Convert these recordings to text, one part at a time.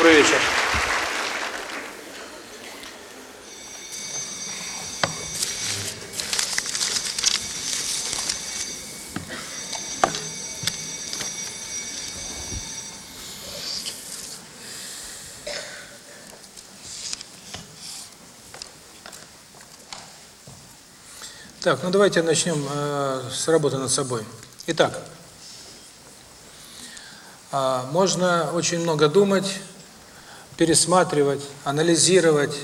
Добрый вечер. Так, ну давайте начнем э, с работы над собой. Итак, э, можно очень много думать, пересматривать, анализировать,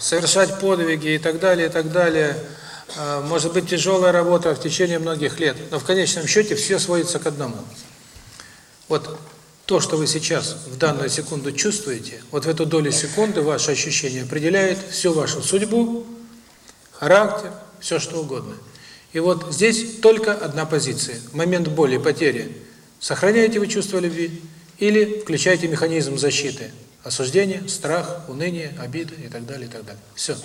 совершать подвиги и так далее, и так далее. Может быть тяжелая работа в течение многих лет, но в конечном счете все сводится к одному. Вот то, что вы сейчас в данную секунду чувствуете, вот в эту долю секунды ваше ощущение определяет всю вашу судьбу, характер, все что угодно. И вот здесь только одна позиция. Момент боли, потери. Сохраняете вы чувство любви – или включайте механизм защиты. Осуждение, страх, уныние, обиды и так далее, и так далее. Все.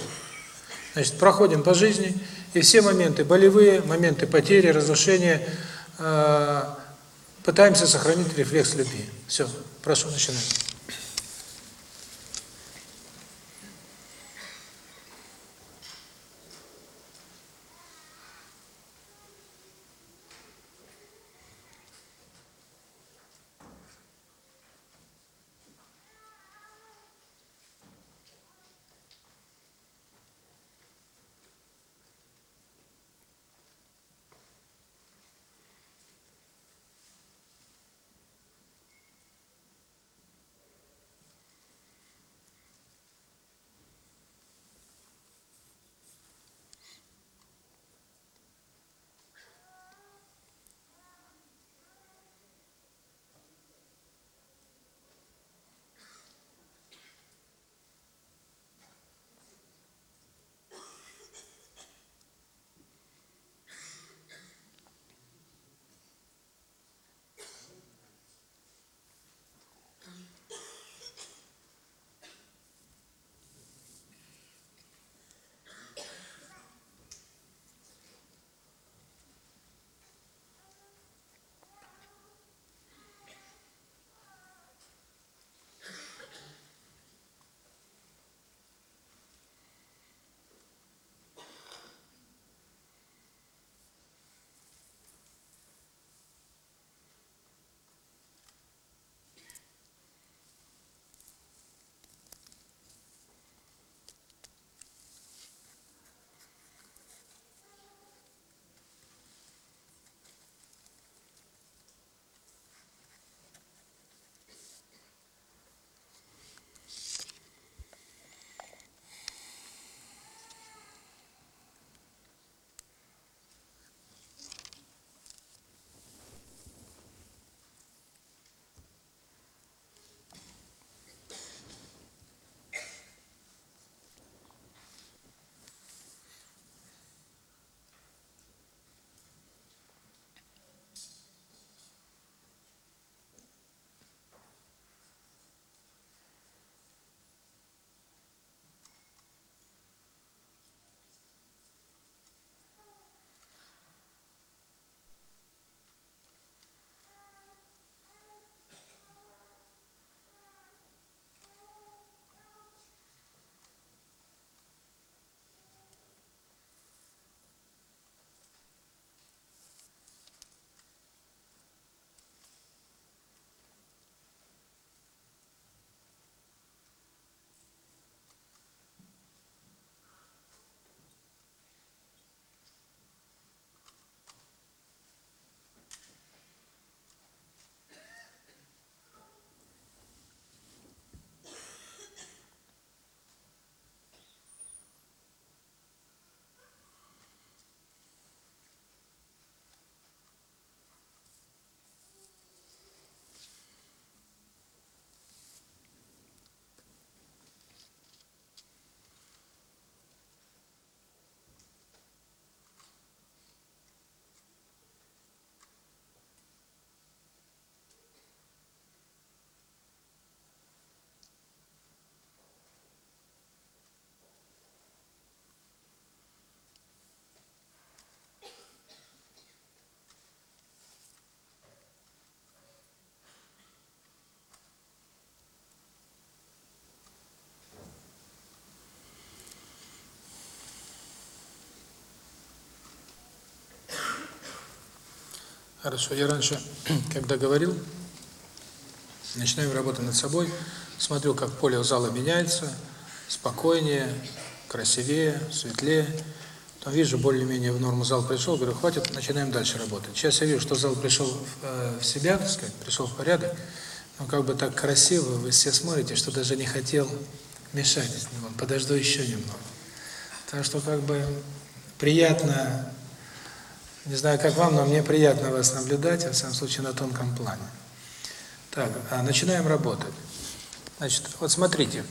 Значит, проходим по жизни, и все моменты болевые, моменты потери, разрушения, э, пытаемся сохранить рефлекс любви. Все, прошу, начинать. Хорошо, я раньше, когда говорил, начинаем работу над собой, смотрю, как поле зала меняется, спокойнее, красивее, светлее. Потом вижу, более-менее в норму зал пришел, говорю, хватит, начинаем дальше работать. Сейчас я вижу, что зал пришел в себя, так сказать, пришел в порядок, но как бы так красиво вы все смотрите, что даже не хотел мешать. Подожду еще немного. Так что как бы приятно не знаю, как вам, но мне приятно вас наблюдать, а в самом случае, на тонком плане. Так, а, начинаем работать. Значит, вот смотрите.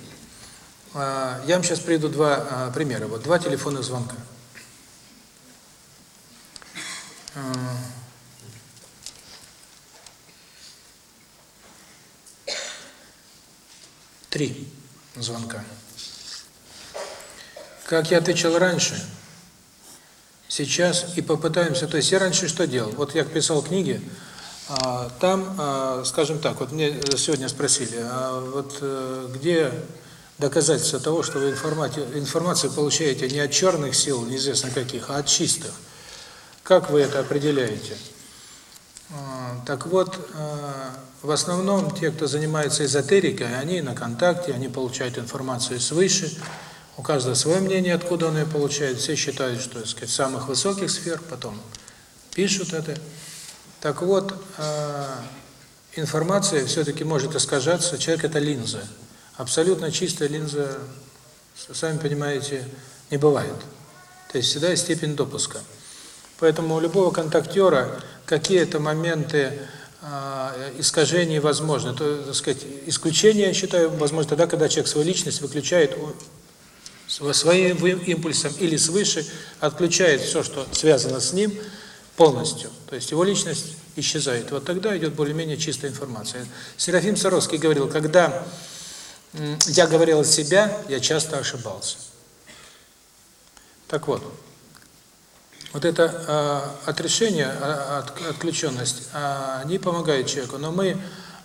А, я вам сейчас приведу два примера. Вот два телефонных звонка. Три звонка. Как я отвечал раньше, сейчас и попытаемся, то есть я раньше что делал? Вот я писал книги, а, там, а, скажем так, вот мне э, сегодня спросили, а вот э, где доказательство того, что вы информацию, информацию получаете не от черных сил, неизвестно каких, а от чистых? Как вы это определяете? Так вот, в основном те, кто занимается эзотерикой, они на контакте, они получают информацию свыше, у каждого свое мнение, откуда оно и получает. Все считают, что из самых высоких сфер, потом пишут это. Так вот, э, информация все-таки может искажаться. Человек – это линза. Абсолютно чистая линза, сами понимаете, не бывает. То есть всегда есть степень допуска. Поэтому у любого контактера какие-то моменты э, искажений возможны. То, так сказать, исключение, я считаю, возможно тогда, когда человек свою личность выключает своим импульсом или свыше отключает все, что связано с ним полностью. То есть его личность исчезает. Вот тогда идет более-менее чистая информация. Серафим Саровский говорил, когда я говорил от себя, я часто ошибался. Так вот, вот это э, отрешение, а, от, отключенность, они а, помогают человеку, но мы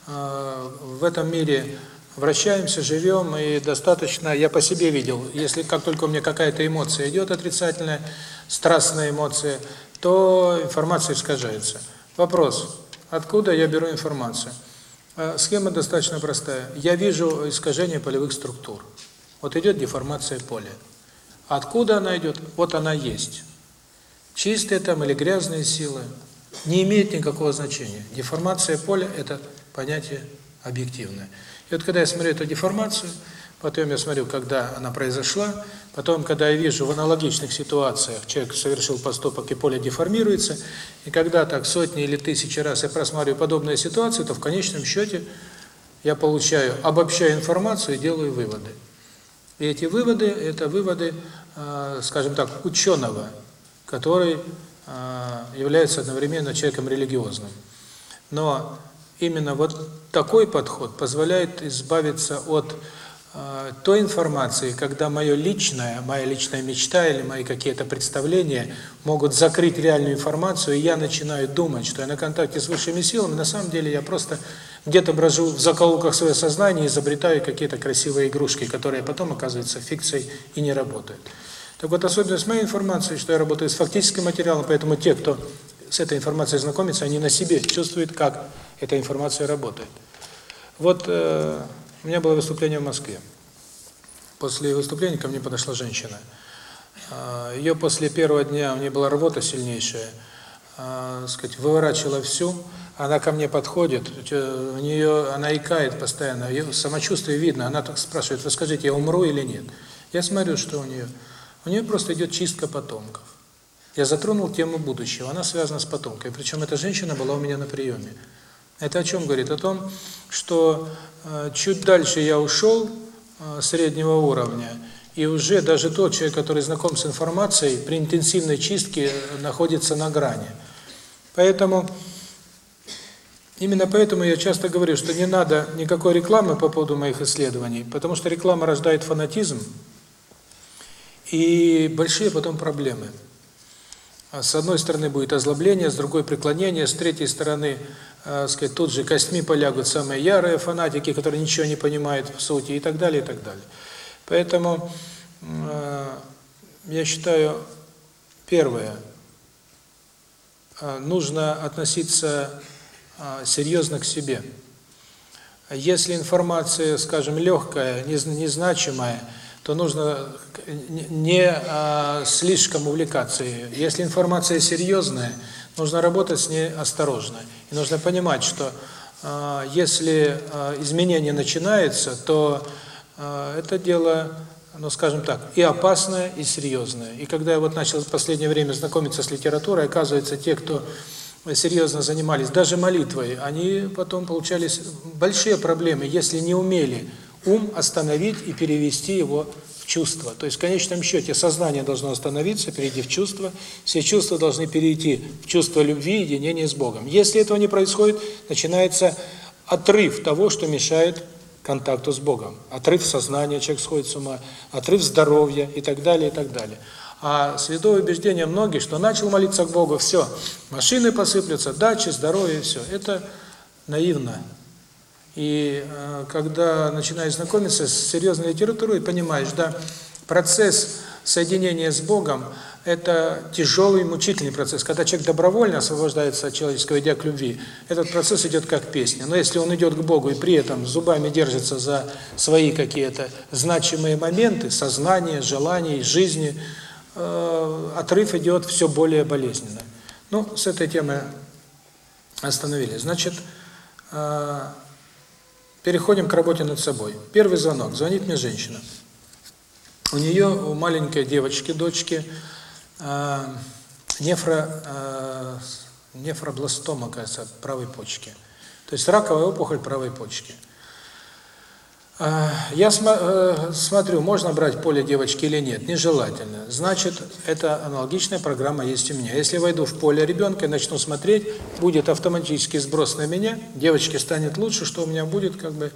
э, в этом мире Вращаемся, живем, и достаточно, я по себе видел, если как только у меня какая-то эмоция идет отрицательная, страстная эмоция, то информация искажается. Вопрос, откуда я беру информацию? Э, схема достаточно простая. Я вижу искажение полевых структур. Вот идет деформация поля. Откуда она идет? Вот она есть. Чистые там или грязные силы не имеет никакого значения. Деформация поля – это понятие объективное. И вот когда я смотрю эту деформацию, потом я смотрю, когда она произошла, потом, когда я вижу в аналогичных ситуациях, человек совершил поступок и поле деформируется, и когда так сотни или тысячи раз я просматриваю подобные ситуации, то в конечном счете я получаю, обобщаю информацию и делаю выводы. И эти выводы, это выводы, а, скажем так, ученого, который а, является одновременно человеком религиозным. Но именно вот такой подход позволяет избавиться от э, той информации, когда мое личное, моя личная мечта или мои какие-то представления могут закрыть реальную информацию, и я начинаю думать, что я на контакте с высшими силами, на самом деле я просто где-то брожу в закоулках свое сознание и изобретаю какие-то красивые игрушки, которые потом оказываются фикцией и не работают. Так вот, особенность моей информации, что я работаю с фактическим материалом, поэтому те, кто с этой информацией знакомится, они на себе чувствуют, как эта информация работает. Вот э, у меня было выступление в Москве. После выступления ко мне подошла женщина. Э, ее после первого дня, у нее была работа сильнейшая, э, сказать, выворачивала всю, она ко мне подходит, у нее она икает постоянно, ее самочувствие видно, она так спрашивает, вы скажите, я умру или нет? Я смотрю, что у нее. У нее просто идет чистка потомков. Я затронул тему будущего, она связана с потомкой. Причем эта женщина была у меня на приеме. Это о чем говорит? О том, что э, чуть дальше я ушел э, среднего уровня, и уже даже тот человек, который знаком с информацией, при интенсивной чистке э, находится на грани. Поэтому, именно поэтому я часто говорю, что не надо никакой рекламы по поводу моих исследований, потому что реклама рождает фанатизм и большие потом проблемы. С одной стороны будет озлобление, с другой преклонение, с третьей стороны, э, сказать, тут же костьми полягут самые ярые фанатики, которые ничего не понимают в сути и так далее, и так далее. Поэтому э, я считаю, первое, э, нужно относиться э, серьезно к себе. Если информация, скажем, легкая, незначимая, то нужно не а, слишком увлекаться. Если информация серьезная, нужно работать с ней осторожно. И нужно понимать, что а, если а, изменение начинается, то это дело, ну скажем так, и опасное, и серьезное. И когда я вот начал в последнее время знакомиться с литературой, оказывается, те, кто серьезно занимались даже молитвой, они потом получались большие проблемы, если не умели ум остановить и перевести его в чувство. То есть в конечном счете сознание должно остановиться, перейти в чувство. Все чувства должны перейти в чувство любви, единения с Богом. Если этого не происходит, начинается отрыв того, что мешает контакту с Богом. Отрыв сознания, человек сходит с ума, отрыв здоровья и так далее, и так далее. А святое убеждение многих, что начал молиться к Богу, все, машины посыплются, дачи, здоровье, все. Это наивно. И э, когда начинаешь знакомиться с серьезной литературой, понимаешь, да, процесс соединения с Богом – это тяжелый, мучительный процесс. Когда человек добровольно освобождается от человеческого идея к любви, этот процесс идет как песня. Но если он идет к Богу и при этом зубами держится за свои какие-то значимые моменты, сознание, желание, жизни, э, отрыв идет все более болезненно. Ну, с этой темы остановились. Значит, э, Переходим к работе над собой. Первый звонок. Звонит мне женщина. У нее, у маленькой девочки, дочки, э, нефро, э, нефробластома, кажется, правой почки. То есть раковая опухоль правой почки. Я смотрю, можно брать поле девочки или нет, нежелательно. Значит, это аналогичная программа есть у меня. Если войду в поле ребенка и начну смотреть, будет автоматический сброс на меня, девочке станет лучше, что у меня будет как бы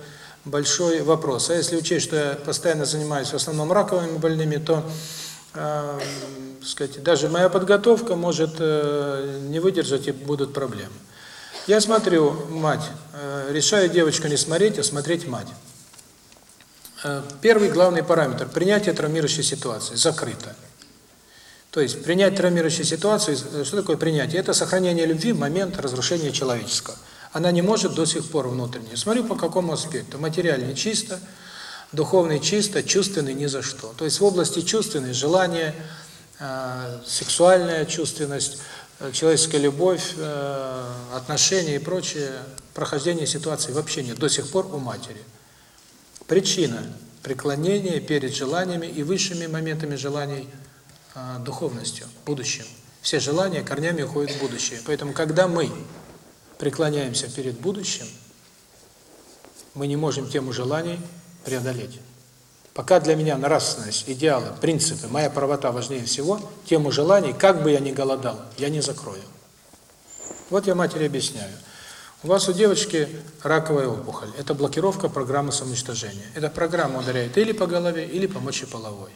большой вопрос. А если учесть, что я постоянно занимаюсь в основном раковыми больными, то э, сказать, даже моя подготовка может э, не выдержать и будут проблемы. Я смотрю мать, э, решаю девочку не смотреть, а смотреть мать. Э, первый главный параметр принятие травмирующей ситуации закрыто. То есть принять травмирующую ситуацию, э, что такое принятие? Это сохранение любви в момент разрушения человеческого. Она не может до сих пор внутренне. Смотрю по какому аспекту. Материальный чисто, духовный чисто, чувственный ни за что. То есть в области чувственной желание, э, сексуальная чувственность, э, человеческая любовь, э, отношения и прочее, прохождение ситуации вообще нет до сих пор у матери. Причина – преклонение перед желаниями и высшими моментами желаний а, духовностью, будущим. Все желания корнями уходят в будущее. Поэтому, когда мы преклоняемся перед будущим, мы не можем тему желаний преодолеть. Пока для меня нравственность, идеалы, принципы, моя правота важнее всего, тему желаний, как бы я ни голодал, я не закрою. Вот я матери объясняю – у вас у девочки раковая опухоль. Это блокировка программы самоуничтожения. Эта программа ударяет или по голове, или по мочеполовой.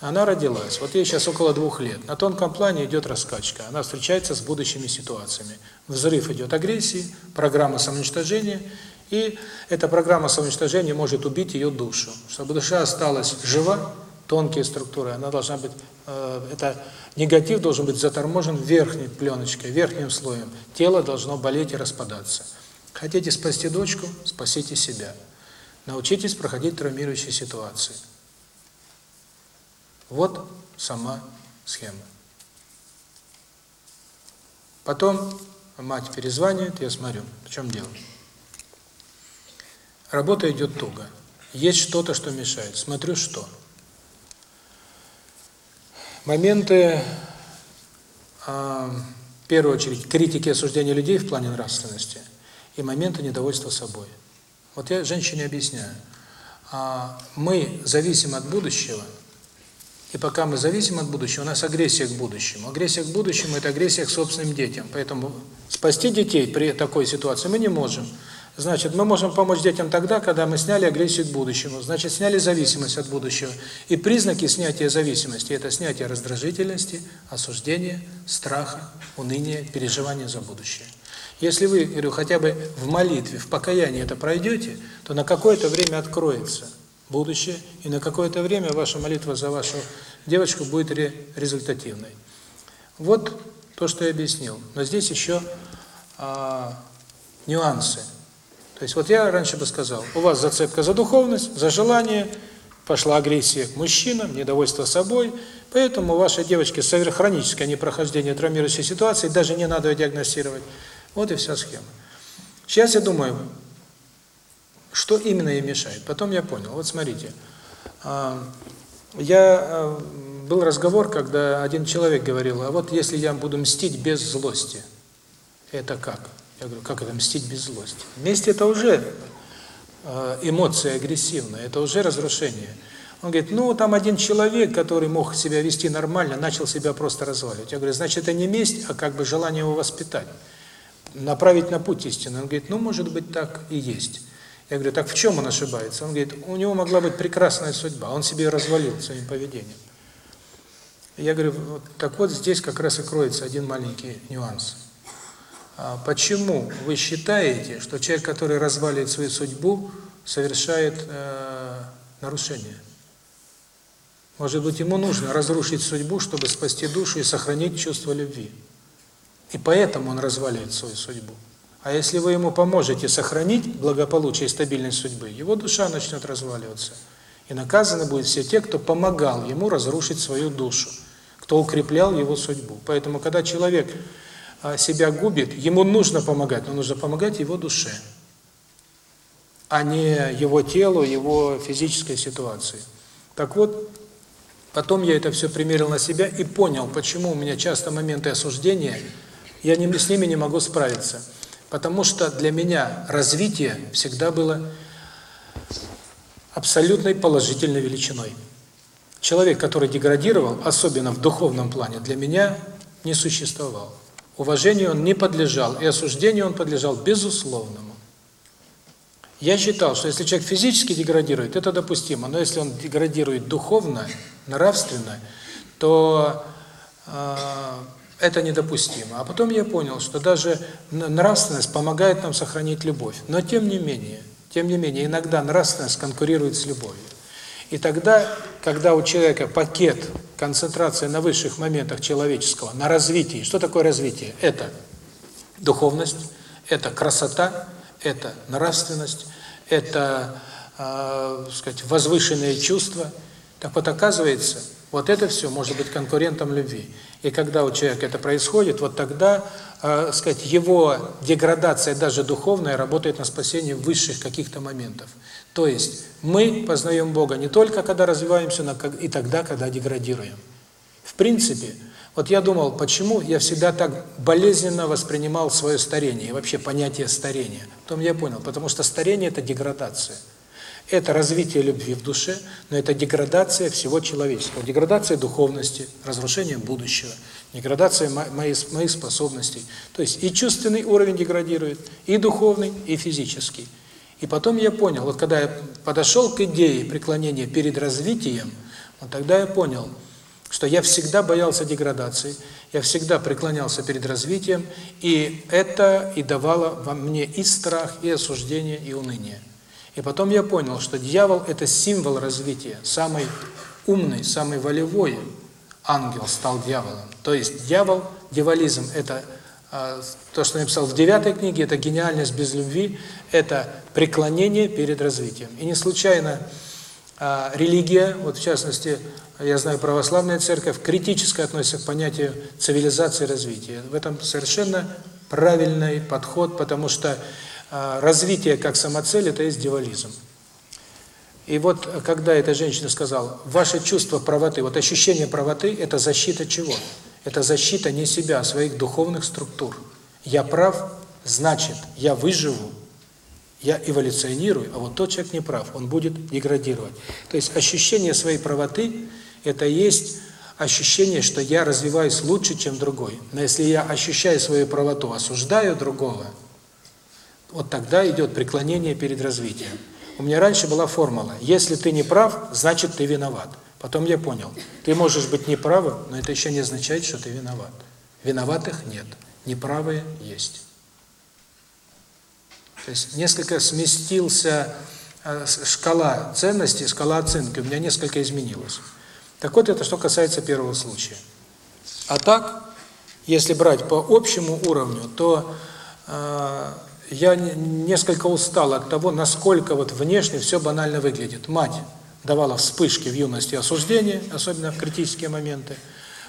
Она родилась. Вот ей сейчас около двух лет. На тонком плане идет раскачка. Она встречается с будущими ситуациями. Взрыв идет агрессии, программа самоуничтожения. И эта программа самоуничтожения может убить ее душу. Чтобы душа осталась жива, тонкие структуры, она должна быть Э, это негатив должен быть заторможен верхней пленочкой, верхним слоем. Тело должно болеть и распадаться. Хотите спасти дочку – спасите себя. Научитесь проходить травмирующие ситуации. Вот сама схема. Потом мать перезванивает, я смотрю, в чем дело. Работа идет туго. Есть что-то, что мешает. Смотрю, что моменты в первую очередь критики и осуждения людей в плане нравственности и моменты недовольства собой. Вот я женщине объясняю. Мы зависим от будущего, и пока мы зависим от будущего, у нас агрессия к будущему. Агрессия к будущему – это агрессия к собственным детям. Поэтому спасти детей при такой ситуации мы не можем. Значит, мы можем помочь детям тогда, когда мы сняли агрессию к будущему. Значит, сняли зависимость от будущего. И признаки снятия зависимости – это снятие раздражительности, осуждения, страха, уныния, переживания за будущее. Если вы, говорю, хотя бы в молитве, в покаянии это пройдете, то на какое-то время откроется будущее, и на какое-то время ваша молитва за вашу девочку будет результативной. Вот то, что я объяснил. Но здесь еще а, нюансы. То есть вот я раньше бы сказал, у вас зацепка за духовность, за желание, пошла агрессия к мужчинам, недовольство собой, поэтому у вашей девочки хроническое непрохождение травмирующей ситуации, даже не надо ее диагностировать. Вот и вся схема. Сейчас я думаю, что именно ей мешает. Потом я понял. Вот смотрите, а, я а, был разговор, когда один человек говорил, а вот если я буду мстить без злости, это как? Я говорю, как это мстить без злости? Месть – это уже эмоция агрессивная, это уже разрушение. Он говорит, ну, там один человек, который мог себя вести нормально, начал себя просто разваливать. Я говорю, значит, это не месть, а как бы желание его воспитать, направить на путь истины. Он говорит, ну, может быть, так и есть. Я говорю, так в чем он ошибается? Он говорит, у него могла быть прекрасная судьба, он себе развалил своим поведением. Я говорю, вот, так вот здесь как раз и кроется один маленький нюанс. Почему вы считаете, что человек, который разваливает свою судьбу, совершает э, нарушение? Может быть, ему нужно разрушить судьбу, чтобы спасти душу и сохранить чувство любви. И поэтому он разваливает свою судьбу. А если вы ему поможете сохранить благополучие и стабильность судьбы, его душа начнет разваливаться. И наказаны будут все те, кто помогал ему разрушить свою душу, кто укреплял его судьбу. Поэтому, когда человек а, себя губит, ему нужно помогать, но нужно помогать его душе, а не его телу, его физической ситуации. Так вот, потом я это все примерил на себя и понял, почему у меня часто моменты осуждения, я не, с ними не могу справиться. Потому что для меня развитие всегда было абсолютной положительной величиной. Человек, который деградировал, особенно в духовном плане, для меня не существовал. Уважению он не подлежал, и осуждению он подлежал безусловному. Я считал, что если человек физически деградирует, это допустимо, но если он деградирует духовно, нравственно, то э, это недопустимо. А потом я понял, что даже нравственность помогает нам сохранить любовь. Но тем не менее, тем не менее, иногда нравственность конкурирует с любовью. И тогда когда у человека пакет концентрации на высших моментах человеческого, на развитии. Что такое развитие? Это духовность, это красота, это нравственность, это, э, сказать, возвышенные чувства. Так вот, оказывается, вот это все может быть конкурентом любви. И когда у человека это происходит, вот тогда, э, сказать, его деградация даже духовная работает на спасение высших каких-то моментов. То есть мы познаем Бога не только когда развиваемся, но и тогда, когда деградируем. В принципе, вот я думал, почему я всегда так болезненно воспринимал свое старение и вообще понятие старения. Потом я понял, потому что старение – это деградация. Это развитие любви в душе, но это деградация всего человечества, деградация духовности, разрушение будущего, деградация моих, моих способностей. То есть и чувственный уровень деградирует, и духовный, и физический. И потом я понял, вот когда я подошел к идее преклонения перед развитием, вот тогда я понял, что я всегда боялся деградации, я всегда преклонялся перед развитием, и это и давало во мне и страх, и осуждение, и уныние. И потом я понял, что дьявол – это символ развития. Самый умный, самый волевой ангел стал дьяволом. То есть дьявол, дьяволизм – это то, что написал в девятой книге, это гениальность без любви, это преклонение перед развитием. И не случайно религия, вот в частности, я знаю, православная церковь, критически относится к понятию цивилизации развития. В этом совершенно правильный подход, потому что Э, развитие как самоцель – это есть девализм. И вот, э, когда эта женщина сказала, ваше чувство правоты, вот ощущение правоты – это защита чего? Это защита не себя, а своих духовных структур. Я прав, значит, я выживу, я эволюционирую, а вот тот человек не прав, он будет деградировать. То есть ощущение своей правоты – это есть ощущение, что я развиваюсь лучше, чем другой. Но если я ощущаю свою правоту, осуждаю другого – вот тогда идет преклонение перед развитием. У меня раньше была формула: если ты не прав, значит ты виноват. Потом я понял: ты можешь быть неправым, но это еще не означает, что ты виноват. Виноватых нет, неправые есть. То есть несколько сместился э, шкала ценностей, шкала оценки у меня несколько изменилась. Так вот это что касается первого случая. А так, если брать по общему уровню, то э, я несколько устала от того, насколько вот внешне все банально выглядит. Мать давала вспышки в юности осуждения, особенно в критические моменты.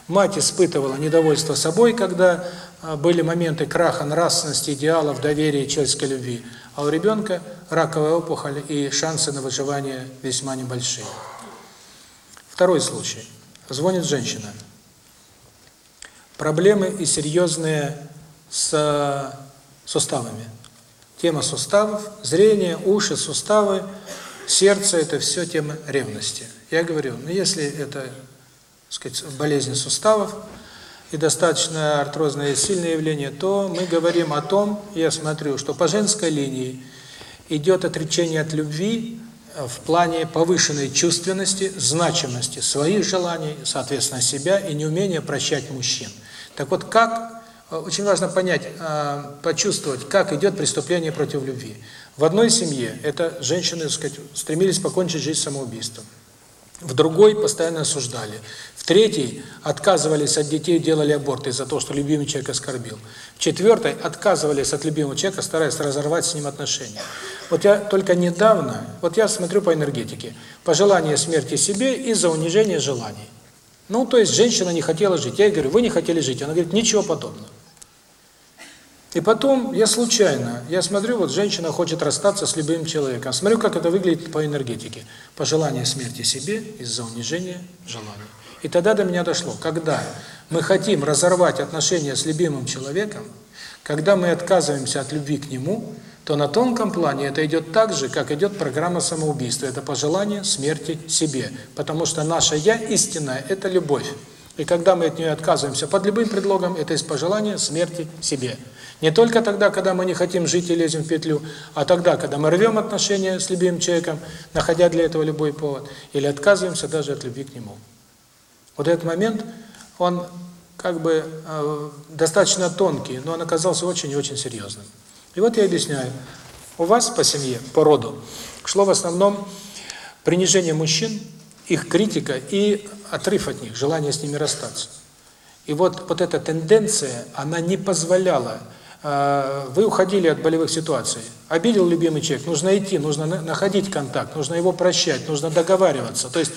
Мать испытывала недовольство собой, когда а, были моменты краха нравственности, идеалов, доверия человеческой любви. А у ребенка раковая опухоль и шансы на выживание весьма небольшие. Второй случай. Звонит женщина. Проблемы и серьезные с а, суставами. Тема суставов, зрение, уши, суставы, сердце – это все тема ревности. Я говорю, ну если это, так сказать, болезнь суставов и достаточно артрозное сильное явление, то мы говорим о том, я смотрю, что по женской линии идет отречение от любви в плане повышенной чувственности, значимости своих желаний, соответственно, себя и неумения прощать мужчин. Так вот, как очень важно понять, э, почувствовать, как идет преступление против любви. В одной семье это женщины, так сказать, стремились покончить жизнь самоубийством. В другой постоянно осуждали. В третьей отказывались от детей, делали аборты за то, что любимый человек оскорбил. В четвертой отказывались от любимого человека, стараясь разорвать с ним отношения. Вот я только недавно, вот я смотрю по энергетике, пожелание смерти себе из-за унижения желаний. Ну, то есть женщина не хотела жить. Я ей говорю, вы не хотели жить. Она говорит, ничего подобного. И потом я случайно, я смотрю, вот женщина хочет расстаться с любым человеком. Смотрю, как это выглядит по энергетике. Пожелание смерти себе из-за унижения желания. И тогда до меня дошло, когда мы хотим разорвать отношения с любимым человеком, когда мы отказываемся от любви к нему, то на тонком плане это идет так же, как идет программа самоубийства. Это пожелание смерти себе. Потому что наше «я» истинное – это любовь. И когда мы от нее отказываемся под любым предлогом, это из пожелания смерти себе. Не только тогда, когда мы не хотим жить и лезем в петлю, а тогда, когда мы рвем отношения с любимым человеком, находя для этого любой повод, или отказываемся даже от любви к нему. Вот этот момент, он как бы э, достаточно тонкий, но он оказался очень и очень серьезным. И вот я объясняю. У вас по семье, по роду, шло в основном принижение мужчин, их критика и отрыв от них, желание с ними расстаться. И вот вот эта тенденция, она не позволяла э, вы уходили от болевых ситуаций. Обидел любимый человек, нужно идти, нужно находить контакт, нужно его прощать, нужно договариваться. То есть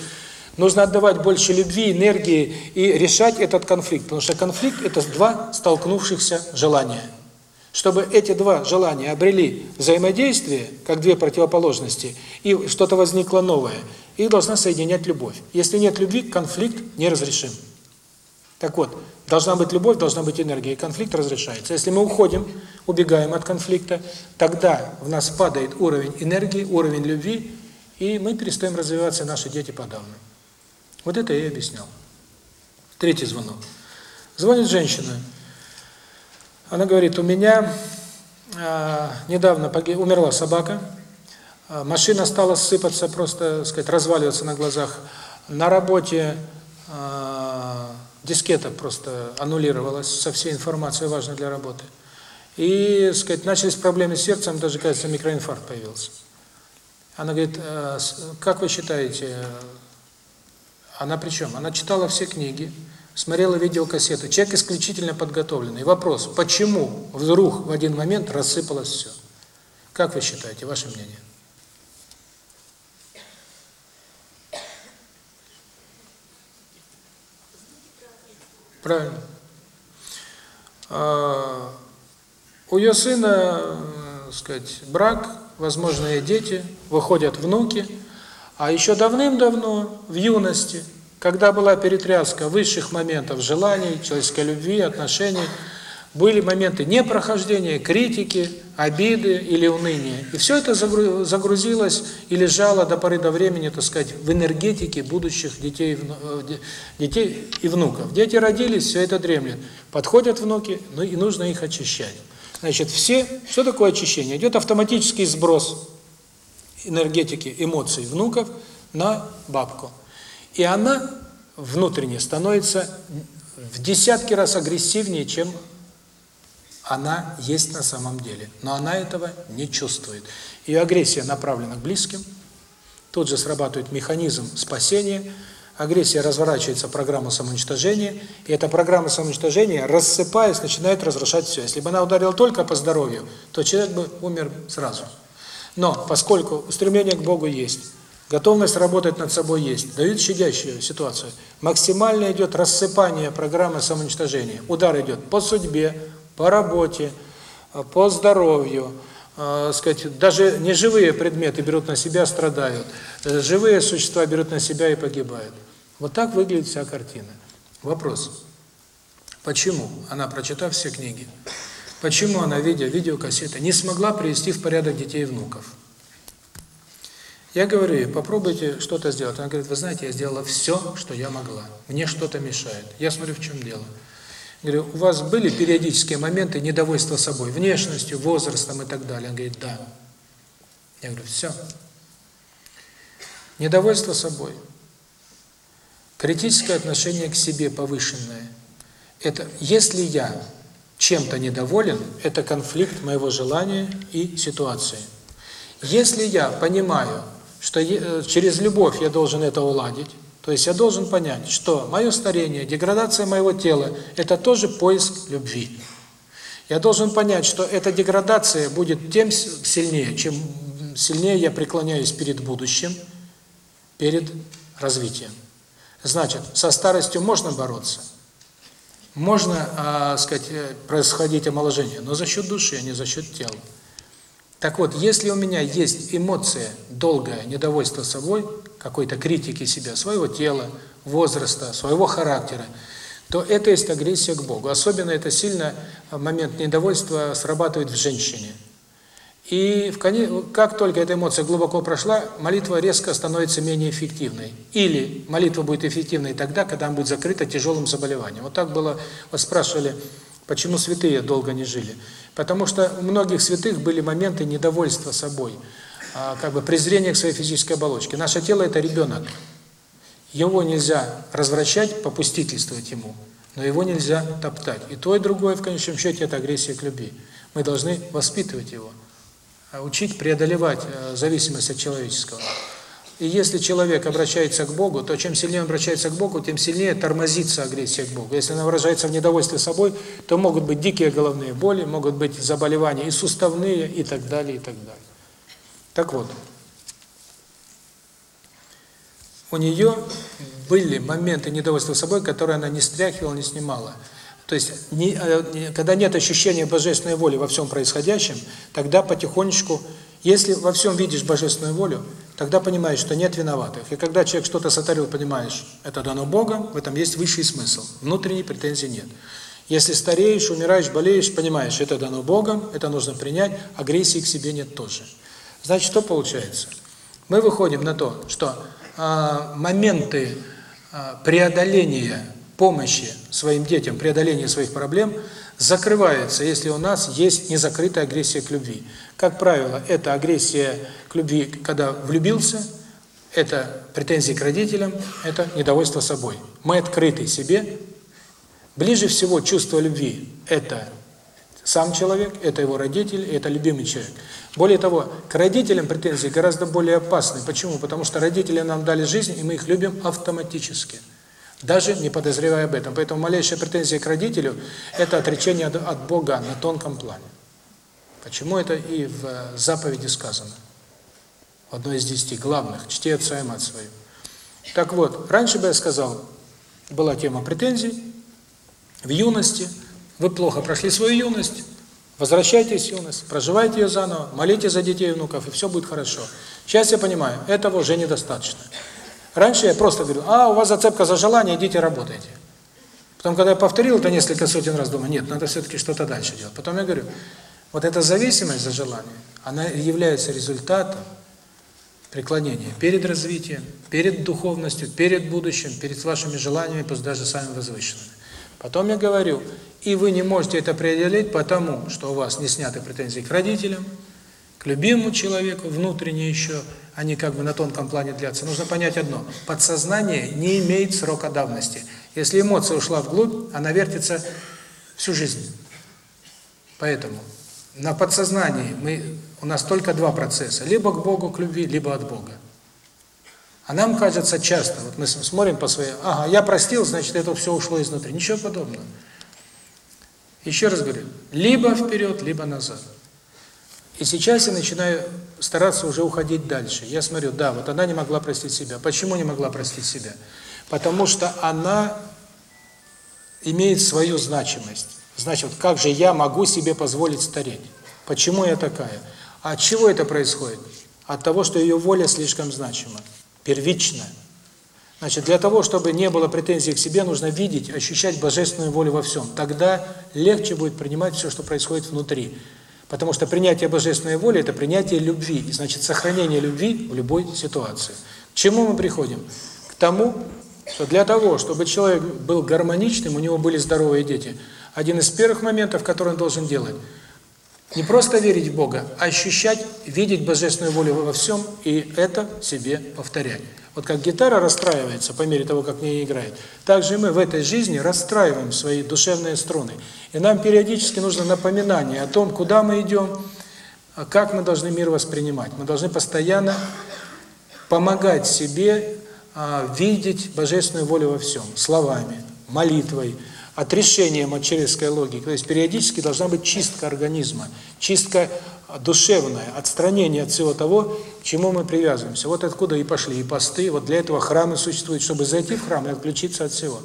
нужно отдавать больше любви, энергии и решать этот конфликт, потому что конфликт это два столкнувшихся желания. Чтобы эти два желания обрели взаимодействие, как две противоположности, и что-то возникло новое – их должна соединять любовь. Если нет любви, конфликт неразрешим. Так вот, должна быть любовь, должна быть энергия, и конфликт разрешается. Если мы уходим, убегаем от конфликта, тогда в нас падает уровень энергии, уровень любви, и мы перестаем развиваться, наши дети подавно. Вот это я и объяснял. Третий звонок. Звонит женщина. Она говорит, у меня э, недавно умерла собака, Машина стала сыпаться, просто, сказать, разваливаться на глазах. На работе дискета просто аннулировалась со всей информацией важной для работы. И, сказать, начались проблемы с сердцем, даже, кажется, микроинфаркт появился. Она говорит, как вы считаете, она причем? Она читала все книги, смотрела видеокассеты. Человек исключительно подготовленный. Вопрос, почему вдруг в один момент рассыпалось все? Как вы считаете, ваше мнение? Правильно. А, у ее сына, э, сказать, брак, возможные дети, выходят внуки. А еще давным-давно, в юности, когда была перетряска высших моментов желаний, человеческой любви, отношений – были моменты непрохождения, критики, обиды или уныния. И все это загрузилось и лежало до поры до времени, так сказать, в энергетике будущих детей, э, детей и внуков. Дети родились, все это дремлет. Подходят внуки, ну и нужно их очищать. Значит, все, все такое очищение? Идет автоматический сброс энергетики, эмоций внуков на бабку. И она внутренне становится в десятки раз агрессивнее, чем она есть на самом деле, но она этого не чувствует. Ее агрессия направлена к близким, тут же срабатывает механизм спасения, агрессия разворачивается в программу самоуничтожения, и эта программа самоуничтожения, рассыпаясь, начинает разрушать все. Если бы она ударила только по здоровью, то человек бы умер сразу. Но поскольку устремление к Богу есть, готовность работать над собой есть, дают щадящую ситуацию, максимально идет рассыпание программы самоуничтожения. Удар идет по судьбе, по работе, по здоровью, э, сказать, даже неживые предметы берут на себя, страдают. Живые существа берут на себя и погибают. Вот так выглядит вся картина. Вопрос. Почему она, прочитав все книги, почему она, видя видеокассеты, не смогла привести в порядок детей и внуков? Я говорю ей, попробуйте что-то сделать. Она говорит, вы знаете, я сделала все, что я могла. Мне что-то мешает. Я смотрю, в чем дело. Говорю, у вас были периодические моменты недовольства собой, внешностью, возрастом и так далее? Он говорит, да. Я говорю, все. Недовольство собой. Критическое отношение к себе повышенное. Это если я чем-то недоволен, это конфликт моего желания и ситуации. Если я понимаю, что э, через любовь я должен это уладить, то есть я должен понять, что мое старение, деградация моего тела – это тоже поиск любви. Я должен понять, что эта деградация будет тем сильнее, чем сильнее я преклоняюсь перед будущим, перед развитием. Значит, со старостью можно бороться, можно, а, э, сказать, происходить омоложение, но за счет души, а не за счет тела. Так вот, если у меня есть эмоция, долгое недовольство собой, какой-то критики себя, своего тела, возраста, своего характера, то это есть агрессия к Богу. Особенно это сильно э, момент недовольства срабатывает в женщине. И в конец, как только эта эмоция глубоко прошла, молитва резко становится менее эффективной. Или молитва будет эффективной тогда, когда она будет закрыта тяжелым заболеванием. Вот так было, Вас спрашивали, почему святые долго не жили. Потому что у многих святых были моменты недовольства собой, а, как бы презрения к своей физической оболочке. Наше тело – это ребенок. Его нельзя развращать, попустительствовать ему, но его нельзя топтать. И то, и другое, в конечном счете, это агрессия к любви. Мы должны воспитывать его, а, учить преодолевать э, зависимость от человеческого. И если человек обращается к Богу, то чем сильнее он обращается к Богу, тем сильнее тормозится агрессия к Богу. Если она выражается в недовольстве собой, то могут быть дикие головные боли, могут быть заболевания и суставные, и так далее, и так далее. Так вот, у нее были моменты недовольства собой, которые она не стряхивала, не снимала. То есть, не, э, когда нет ощущения божественной воли во всем происходящем, тогда потихонечку, если во всем видишь божественную волю, тогда понимаешь, что нет виноватых. И когда человек что-то сотворил, понимаешь, это дано Богом, в этом есть высший смысл. Внутренней претензии нет. Если стареешь, умираешь, болеешь, понимаешь, это дано Богом, это нужно принять, агрессии к себе нет тоже. Значит, что получается? Мы выходим на то, что э, моменты э, преодоления помощи своим детям, преодоления своих проблем – закрывается, если у нас есть незакрытая агрессия к любви. Как правило, это агрессия к любви, когда влюбился, это претензии к родителям, это недовольство собой. Мы открыты себе. Ближе всего чувство любви – это сам человек, это его родитель, это любимый человек. Более того, к родителям претензии гораздо более опасны. Почему? Потому что родители нам дали жизнь, и мы их любим автоматически даже не подозревая об этом. Поэтому малейшая претензия к родителю – это отречение от Бога на тонком плане. Почему это и в э, заповеди сказано? В одной из десяти главных – чти отца и мать свою. Так вот, раньше бы я сказал, была тема претензий, в юности, вы плохо прошли свою юность, возвращайтесь в юность, проживайте ее заново, молите за детей и внуков, и все будет хорошо. Сейчас я понимаю, этого уже недостаточно. Раньше я просто говорю, а, у вас зацепка за желание, идите работайте. Потом, когда я повторил это несколько сотен раз, думаю, нет, надо все-таки что-то дальше делать. Потом я говорю, вот эта зависимость за желание, она является результатом преклонения перед развитием, перед духовностью, перед будущим, перед вашими желаниями, пусть даже самыми возвышенными. Потом я говорю, и вы не можете это преодолеть потому, что у вас не сняты претензии к родителям, к любимому человеку, внутренне еще, а не как бы на тонком плане длятся. Нужно понять одно. Подсознание не имеет срока давности. Если эмоция ушла вглубь, она вертится всю жизнь. Поэтому на подсознании мы у нас только два процесса. Либо к Богу, к любви, либо от Бога. А нам кажется часто, вот мы смотрим по своей, ага, я простил, значит, это все ушло изнутри. Ничего подобного. Еще раз говорю, либо вперед, либо назад. И сейчас я начинаю стараться уже уходить дальше. Я смотрю, да, вот она не могла простить себя. Почему не могла простить себя? Потому что она имеет свою значимость. Значит, как же я могу себе позволить стареть? Почему я такая? А от чего это происходит? От того, что ее воля слишком значима, первичная. Значит, для того, чтобы не было претензий к себе, нужно видеть, ощущать божественную волю во всем. Тогда легче будет принимать все, что происходит внутри. Потому что принятие божественной воли – это принятие любви, и значит сохранение любви в любой ситуации. К чему мы приходим? К тому, что для того, чтобы человек был гармоничным, у него были здоровые дети, один из первых моментов, который он должен делать – не просто верить в Бога, а ощущать, видеть божественную волю во всем, и это себе повторять. Вот как гитара расстраивается по мере того, как в ней играет, также мы в этой жизни расстраиваем свои душевные струны. И нам периодически нужно напоминание о том, куда мы идем, а как мы должны мир воспринимать. Мы должны постоянно помогать себе а, видеть божественную волю во всем, словами, молитвой, отрешением от человеческой логики. То есть периодически должна быть чистка организма, чистка душевное отстранение от всего того, к чему мы привязываемся. Вот откуда и пошли и посты, вот для этого храмы существуют, чтобы зайти в храм и отключиться от всего.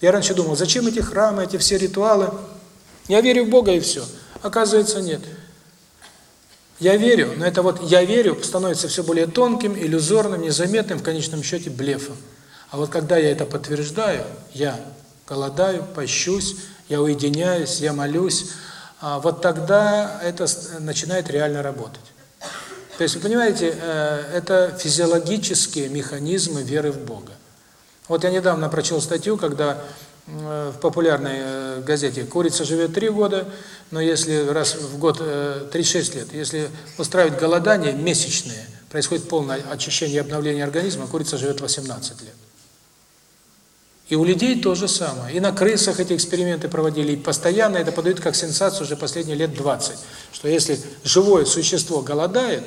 Я раньше думал, зачем эти храмы, эти все ритуалы? Я верю в Бога и все. Оказывается, нет. Я верю, но это вот «я верю» становится все более тонким, иллюзорным, незаметным, в конечном счете блефом. А вот когда я это подтверждаю, я голодаю, пощусь, я уединяюсь, я молюсь, вот тогда это начинает реально работать. То есть, вы понимаете, это физиологические механизмы веры в Бога. Вот я недавно прочел статью, когда в популярной газете «Курица живет три года», но если раз в год 36 лет, если устраивать голодание месячное, происходит полное очищение и обновление организма, курица живет 18 лет. И у людей то же самое. И на крысах эти эксперименты проводили. И постоянно это подают как сенсацию уже последние лет 20. Что если живое существо голодает,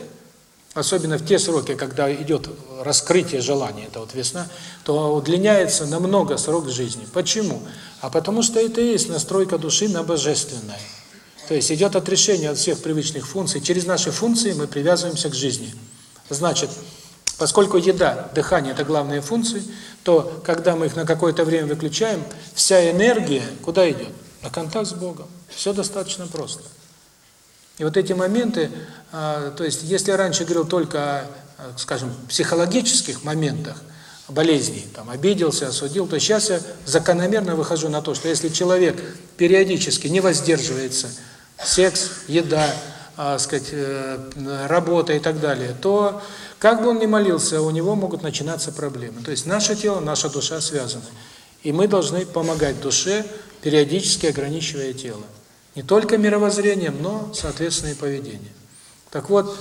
особенно в те сроки, когда идет раскрытие желания, это вот весна, то удлиняется намного срок жизни. Почему? А потому что это и есть настройка души на божественное. То есть идет отрешение от всех привычных функций. Через наши функции мы привязываемся к жизни. Значит, Поскольку еда, дыхание – это главные функции, то когда мы их на какое-то время выключаем, вся энергия куда идет? На контакт с Богом. Все достаточно просто. И вот эти моменты, а, то есть если я раньше говорил только о, а, скажем, психологических моментах болезней, там, обиделся, осудил, то сейчас я закономерно выхожу на то, что если человек периодически не воздерживается, секс, еда, а, сказать, э, работа и так далее, то как бы он ни молился, у него могут начинаться проблемы. То есть наше тело, наша душа связаны. И мы должны помогать душе, периодически ограничивая тело. Не только мировоззрением, но, соответственно, и поведением. Так вот,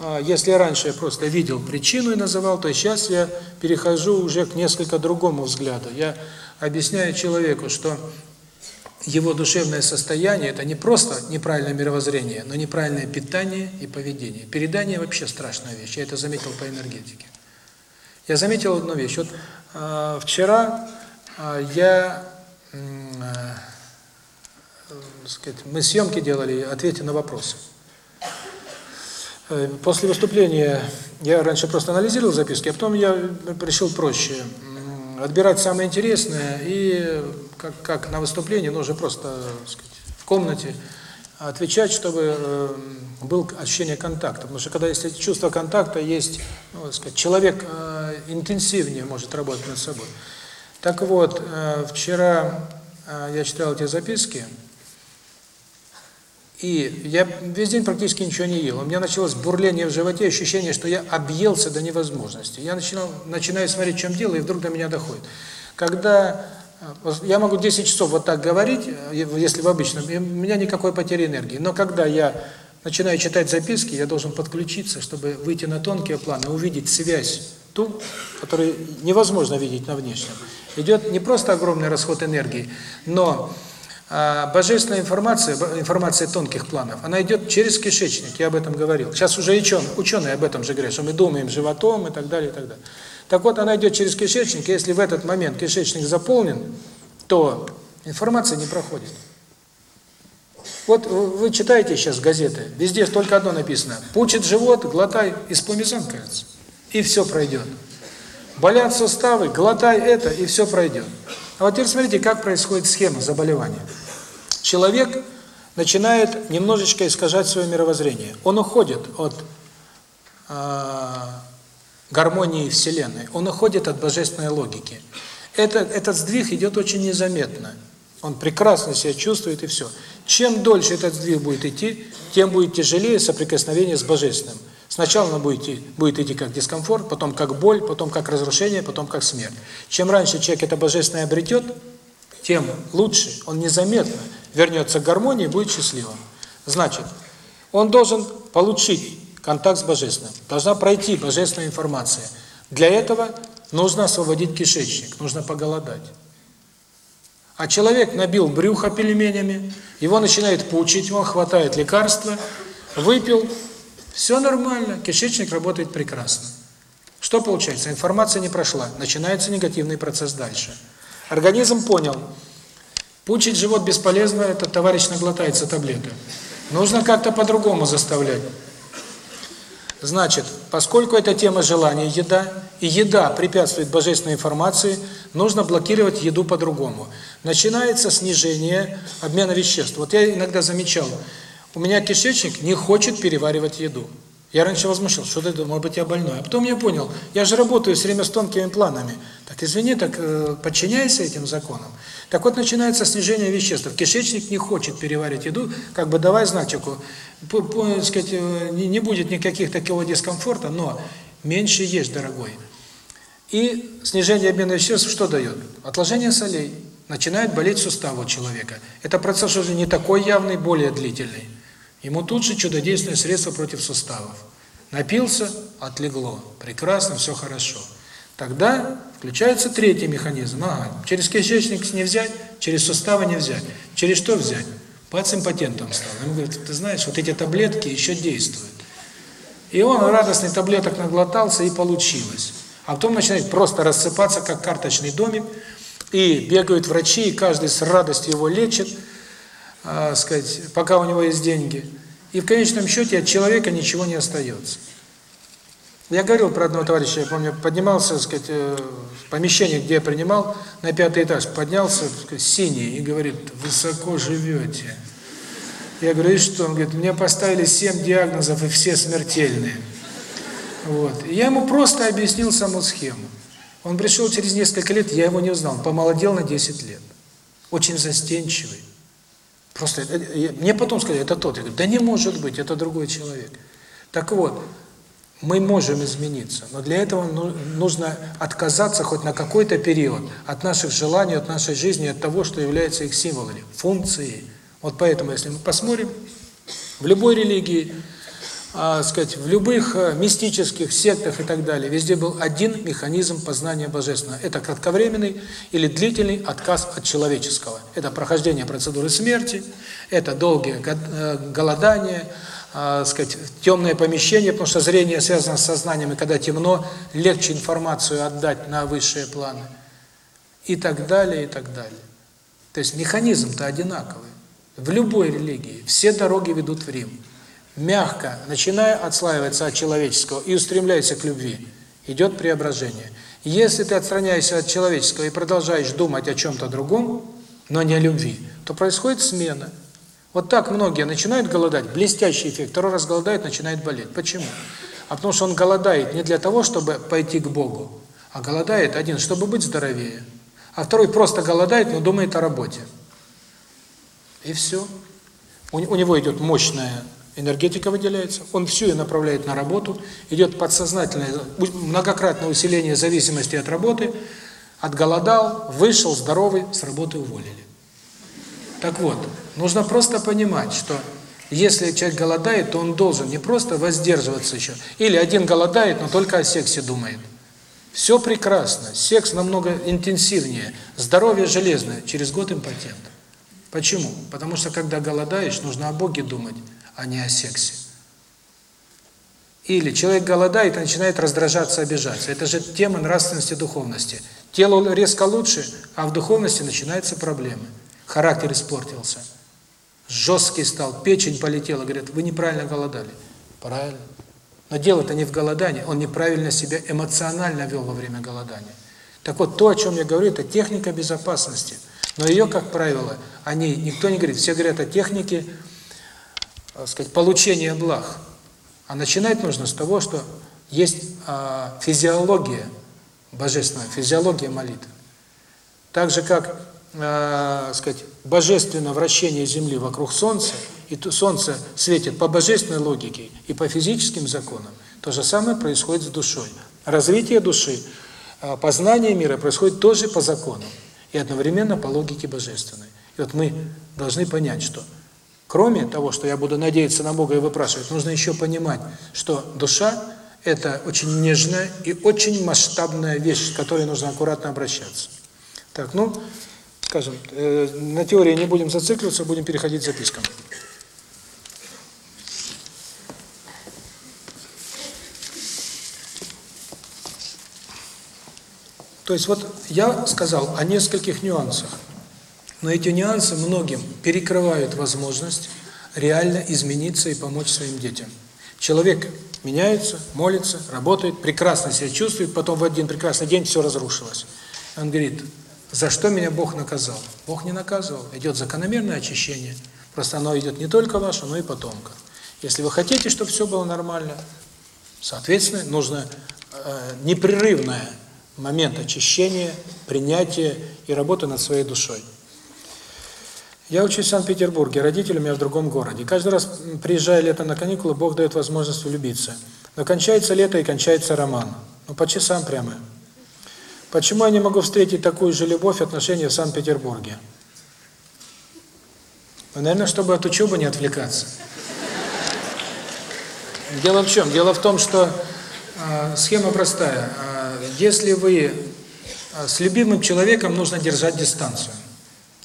а, если раньше я просто видел причину и называл, то сейчас я перехожу уже к несколько другому взгляду. Я объясняю человеку, что его душевное состояние – это не просто неправильное мировоззрение, но неправильное питание и поведение. Передание – вообще страшная вещь, я это заметил по энергетике. Я заметил одну вещь. Вот э, вчера э, я, э, сказать, мы съемки делали, ответы на вопросы. Э, после выступления я раньше просто анализировал записки, а потом я решил проще – отбирать самое интересное и как как на выступление нужно просто сказать, в комнате отвечать, чтобы э, был ощущение контакта, потому что когда есть эти чувство контакта, есть, ну, сказать, человек э, интенсивнее может работать над собой. Так вот, э, вчера я читал эти записки. И я весь день практически ничего не ел. У меня началось бурление в животе, ощущение, что я объелся до невозможности. Я начинал, начинаю смотреть, в чем дело, и вдруг до меня доходит. Когда я могу 10 часов вот так говорить, если в обычном, у меня никакой потери энергии. Но когда я начинаю читать записки, я должен подключиться, чтобы выйти на тонкие планы, увидеть связь, ту, которую невозможно видеть на внешнем. Идет не просто огромный расход энергии, но божественная информация, информация тонких планов, она идет через кишечник, я об этом говорил. Сейчас уже ученые, ученые об этом же говорят, что мы думаем животом и так далее, и так далее. Так вот, она идет через кишечник, и если в этот момент кишечник заполнен, то информация не проходит. Вот вы читаете сейчас газеты, везде только одно написано. Пучит живот, глотай, испламизан, кажется, и все пройдет. Болят суставы, глотай это, и все пройдет. А вот теперь смотрите, как происходит схема заболевания. Человек начинает немножечко искажать свое мировоззрение. Он уходит от э, гармонии Вселенной, он уходит от божественной логики. Это, этот сдвиг идет очень незаметно. Он прекрасно себя чувствует и все. Чем дольше этот сдвиг будет идти, тем будет тяжелее соприкосновение с Божественным. Сначала оно будет идти, будет идти как дискомфорт, потом как боль, потом как разрушение, потом как смерть. Чем раньше человек это Божественное обретет, тем лучше, он незаметно, вернется к гармонии, будет счастливым. Значит, он должен получить контакт с Божественным, должна пройти Божественная информация. Для этого нужно освободить кишечник, нужно поголодать. А человек набил брюхо пельменями, его начинает пучить, он хватает лекарства, выпил, все нормально, кишечник работает прекрасно. Что получается? Информация не прошла, начинается негативный процесс дальше. Организм понял – Пучить живот бесполезно, это товарищ наглотается таблеткой. Нужно как-то по-другому заставлять. Значит, поскольку это тема желания еда, и еда препятствует божественной информации, нужно блокировать еду по-другому. Начинается снижение обмена веществ. Вот я иногда замечал, у меня кишечник не хочет переваривать еду. Я раньше возмущался, что это, может быть, я больной. А потом я понял, я же работаю все время с тонкими планами. Так извини, так э, подчиняйся этим законам. Так вот начинается снижение веществ. Кишечник не хочет переварить еду, как бы давай значику. По, по, э, сказать, э, не, не будет никаких такого дискомфорта, но меньше есть, дорогой. И снижение обмена веществ что дает? Отложение солей. Начинает болеть суставы у человека. Это процесс уже не такой явный, более длительный. Ему тут же чудодейственное средство против суставов. Напился, отлегло. Прекрасно, все хорошо. Тогда включается третий механизм. Ага, через кишечник не взять, через суставы не взять. Через что взять? Пациент-патентом стал. Ему говорят, ты знаешь, вот эти таблетки еще действуют. И он радостный таблеток наглотался, и получилось. А потом начинает просто рассыпаться, как карточный домик, и бегают врачи, и каждый с радостью его лечит. А, сказать, пока у него есть деньги. И в конечном счете от человека ничего не остается. Я говорил про одного товарища, я помню, поднимался, сказать, э, в помещение, где я принимал, на пятый этаж, поднялся, сказать, синий, и говорит, высоко живете. Я говорю, и что? Он говорит, мне поставили семь диагнозов, и все смертельные. Вот. И я ему просто объяснил саму схему. Он пришел через несколько лет, я его не узнал, помолодел на 10 лет. Очень застенчивый. Просто мне потом сказали, это тот. Я говорю, да не может быть, это другой человек. Так вот, мы можем измениться, но для этого ну, нужно отказаться хоть на какой-то период от наших желаний, от нашей жизни, от того, что является их символами, функцией. Вот поэтому, если мы посмотрим, в любой религии – а, сказать, в любых э, мистических сектах и так далее, везде был один механизм познания Божественного. Это кратковременный или длительный отказ от человеческого. Это прохождение процедуры смерти, это долгие э, голодания, э, сказать, темное помещение, потому что зрение связано с сознанием, и когда темно, легче информацию отдать на высшие планы. И так далее, и так далее. То есть механизм-то одинаковый. В любой религии все дороги ведут в Рим мягко, начиная отслаиваться от человеческого и устремляясь к любви, идет преображение. Если ты отстраняешься от человеческого и продолжаешь думать о чем-то другом, но не о любви, то происходит смена. Вот так многие начинают голодать, блестящий эффект, второй раз голодает, начинает болеть. Почему? А потому что он голодает не для того, чтобы пойти к Богу, а голодает один, чтобы быть здоровее, а второй просто голодает, но думает о работе. И все. У, у него идет мощная Энергетика выделяется, он все ее направляет на работу, идет подсознательное, многократное усиление зависимости от работы, отголодал, вышел здоровый, с работы уволили. Так вот, нужно просто понимать, что если человек голодает, то он должен не просто воздерживаться еще, или один голодает, но только о сексе думает. Все прекрасно, секс намного интенсивнее, здоровье железное, через год импотент. Почему? Потому что когда голодаешь, нужно о Боге думать а не о сексе. Или человек голодает начинает раздражаться, обижаться. Это же тема нравственности духовности. Тело резко лучше, а в духовности начинаются проблемы. Характер испортился. Жесткий стал, печень полетела. Говорят, вы неправильно голодали. Правильно. Но дело-то не в голодании. Он неправильно себя эмоционально вел во время голодания. Так вот, то, о чем я говорю, это техника безопасности. Но ее, как правило, они никто не говорит. Все говорят о технике безопасности сказать, получение благ. А начинать нужно с того, что есть а, физиология божественная, физиология молитвы. Так же, как а, сказать, божественное вращение Земли вокруг Солнца, и то Солнце светит по божественной логике и по физическим законам, то же самое происходит с душой. Развитие души, а, познание мира происходит тоже по законам и одновременно по логике божественной. И вот мы должны понять, что Кроме того, что я буду надеяться на Бога и выпрашивать, нужно еще понимать, что душа – это очень нежная и очень масштабная вещь, с которой нужно аккуратно обращаться. Так, ну, скажем, э, на теории не будем зацикливаться, будем переходить к запискам. То есть вот я сказал о нескольких нюансах. Но эти нюансы многим перекрывают возможность реально измениться и помочь своим детям. Человек меняется, молится, работает, прекрасно себя чувствует, потом в один прекрасный день все разрушилось. Он говорит, за что меня Бог наказал? Бог не наказывал, идет закономерное очищение. Просто оно идет не только ваше, но и потомка. Если вы хотите, чтобы все было нормально, соответственно, нужно э, непрерывное момент очищения, принятия и работы над своей душой. Я учусь в Санкт-Петербурге, родители у меня в другом городе. Каждый раз, приезжая лето на каникулы, Бог дает возможность влюбиться. Но кончается лето и кончается роман. Ну, по часам прямо. Почему я не могу встретить такую же любовь отношения в Санкт-Петербурге? Наверное, чтобы от учебы не отвлекаться. Дело в чем? Дело в том, что э, схема простая. Э, если вы э, с любимым человеком нужно держать дистанцию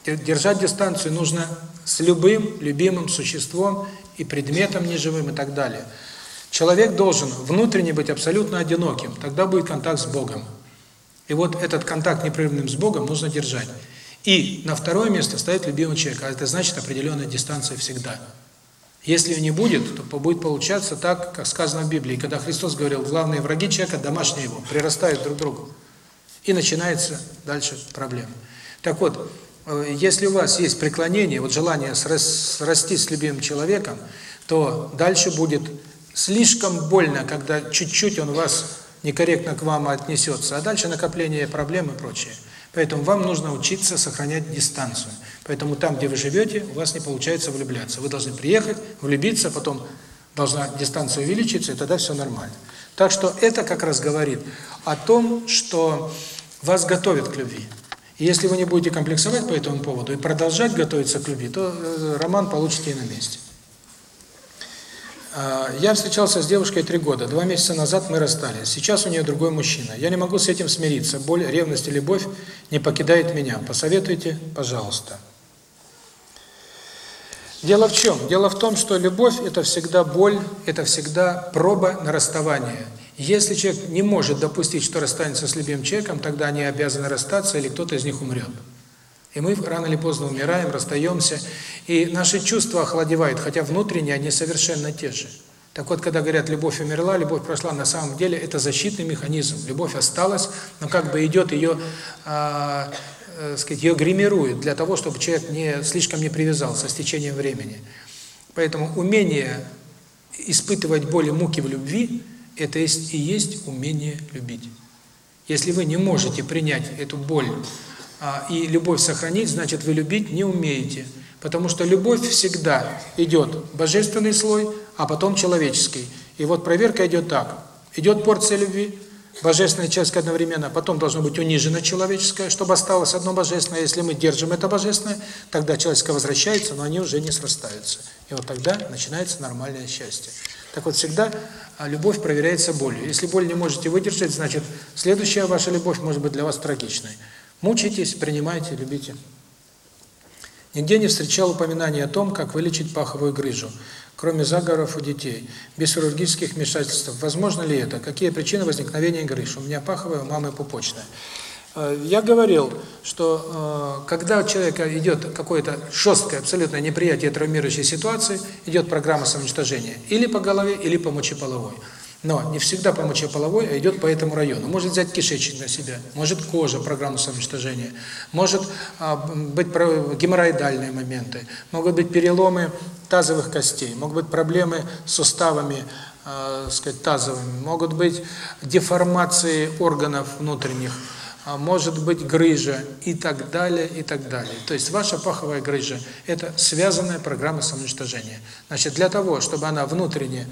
держать дистанцию нужно с любым любимым существом и предметом неживым и так далее. Человек должен внутренне быть абсолютно одиноким, тогда будет контакт с Богом. И вот этот контакт непрерывным с Богом нужно держать. И на второе место стоит любимый человек, а это значит определенная дистанция всегда. Если ее не будет, то будет получаться так, как сказано в Библии, когда Христос говорил, главные враги человека – домашние его, прирастают друг к другу. И начинается дальше проблема. Так вот, если у вас есть преклонение, вот желание срасти с любимым человеком, то дальше будет слишком больно, когда чуть-чуть он вас некорректно к вам отнесется, а дальше накопление проблем и прочее. Поэтому вам нужно учиться сохранять дистанцию. Поэтому там, где вы живете, у вас не получается влюбляться. Вы должны приехать, влюбиться, потом должна дистанция увеличиться, и тогда все нормально. Так что это как раз говорит о том, что вас готовят к любви. Если вы не будете комплексовать по этому поводу и продолжать готовиться к любви, то э, роман получите и на месте. А, я встречался с девушкой три года. Два месяца назад мы расстались. Сейчас у нее другой мужчина. Я не могу с этим смириться. Боль, ревность и любовь не покидает меня. Посоветуйте, пожалуйста. Дело в чем? Дело в том, что любовь – это всегда боль, это всегда проба на расставание. Если человек не может допустить, что расстанется с любимым человеком, тогда они обязаны расстаться, или кто-то из них умрет. И мы рано или поздно умираем, расстаемся, и наши чувства охладевают, хотя внутренне они совершенно те же. Так вот, когда говорят, любовь умерла, любовь прошла, на самом деле это защитный механизм. Любовь осталась, но как бы идет ее, э, а, э, сказать, ее гримирует для того, чтобы человек не слишком не привязался с течением времени. Поэтому умение испытывать боль и муки в любви – это и есть умение любить. Если вы не можете принять эту боль а, и любовь сохранить, значит вы любить не умеете. Потому что любовь всегда идет божественный слой, а потом человеческий. И вот проверка идет так. Идет порция любви, Божественное человеческое одновременно, потом должно быть унижено человеческое, чтобы осталось одно божественное. Если мы держим это божественное, тогда человеческое возвращается, но они уже не срастаются. И вот тогда начинается нормальное счастье. Так вот, всегда а, любовь проверяется болью. Если боль не можете выдержать, значит, следующая ваша любовь может быть для вас трагичной. Мучитесь, принимайте, любите. Нигде не встречал упоминания о том, как вылечить паховую грыжу кроме заговоров у детей, без хирургических вмешательств. Возможно ли это? Какие причины возникновения грыж? У меня паховая, у мамы пупочная. Э, я говорил, что э, когда у человека идет какое-то жесткое, абсолютное неприятие травмирующей ситуации, идет программа самоуничтожения или по голове, или по мочеполовой. половой. Но не всегда помочь половой, а идет по этому району. Может взять кишечник на себя, может кожа, программу самоуничтожения, может а, быть геморроидальные моменты, могут быть переломы тазовых костей, могут быть проблемы с суставами, э, сказать, тазовыми, могут быть деформации органов внутренних, а, может быть грыжа и так далее, и так далее. То есть ваша паховая грыжа – это связанная программа самоуничтожения. Значит, для того, чтобы она внутренняя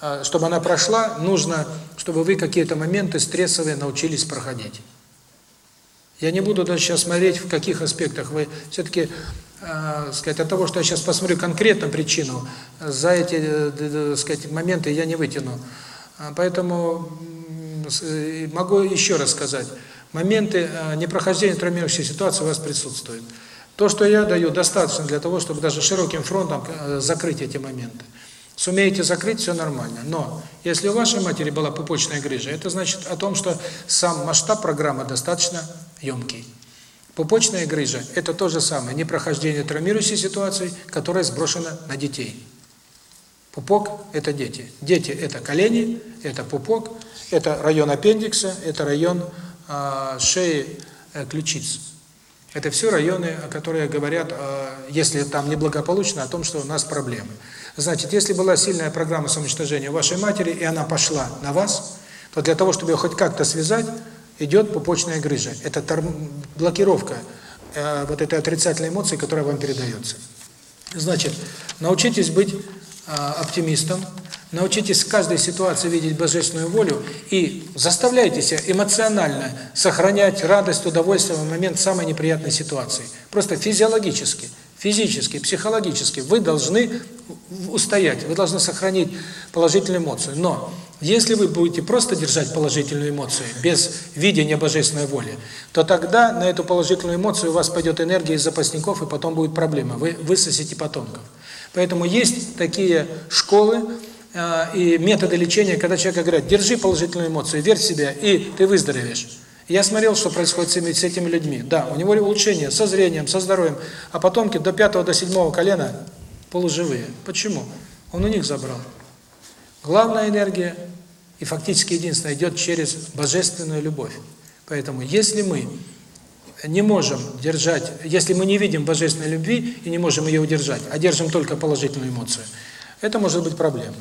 а, чтобы она прошла, нужно, чтобы вы какие-то моменты стрессовые научились проходить. Я не буду даже сейчас смотреть, в каких аспектах вы все-таки, э, а, сказать, от того, что я сейчас посмотрю конкретно причину, за эти, э, э, сказать, моменты я не вытяну. А, поэтому э, могу еще раз сказать, моменты э, непрохождения травмирующей ситуации у вас присутствуют. То, что я даю, достаточно для того, чтобы даже широким фронтом э, закрыть эти моменты сумеете закрыть, все нормально. Но если у вашей матери была пупочная грыжа, это значит о том, что сам масштаб программы достаточно емкий. Пупочная грыжа – это то же самое, не прохождение травмирующей ситуации, которая сброшена на детей. Пупок – это дети. Дети – это колени, это пупок, это район аппендикса, это район э, шеи, э, ключиц. Это все районы, которые говорят, э, если там неблагополучно, о том, что у нас проблемы. Значит, если была сильная программа самоуничтожения вашей матери, и она пошла на вас, то для того, чтобы ее хоть как-то связать, идет пупочная грыжа. Это торм... блокировка э, вот этой отрицательной эмоции, которая вам передается. Значит, научитесь быть э, оптимистом, научитесь в каждой ситуации видеть божественную волю и заставляйте себя эмоционально сохранять радость, удовольствие в момент самой неприятной ситуации. Просто физиологически физически, психологически, вы должны устоять, вы должны сохранить положительную эмоцию. Но если вы будете просто держать положительную эмоцию без видения божественной воли, то тогда на эту положительную эмоцию у вас пойдет энергия из запасников, и потом будет проблема. Вы высосите потомков. Поэтому есть такие школы э, и методы лечения, когда человек говорит, держи положительную эмоцию, верь в себя, и ты выздоровеешь. Я смотрел, что происходит с этими людьми. Да, у него улучшение со зрением, со здоровьем, а потомки до пятого, до седьмого колена полуживые. Почему? Он у них забрал. Главная энергия и фактически единственная идет через божественную любовь. Поэтому если мы не можем держать, если мы не видим божественной любви и не можем ее удержать, а держим только положительную эмоцию, это может быть проблемой.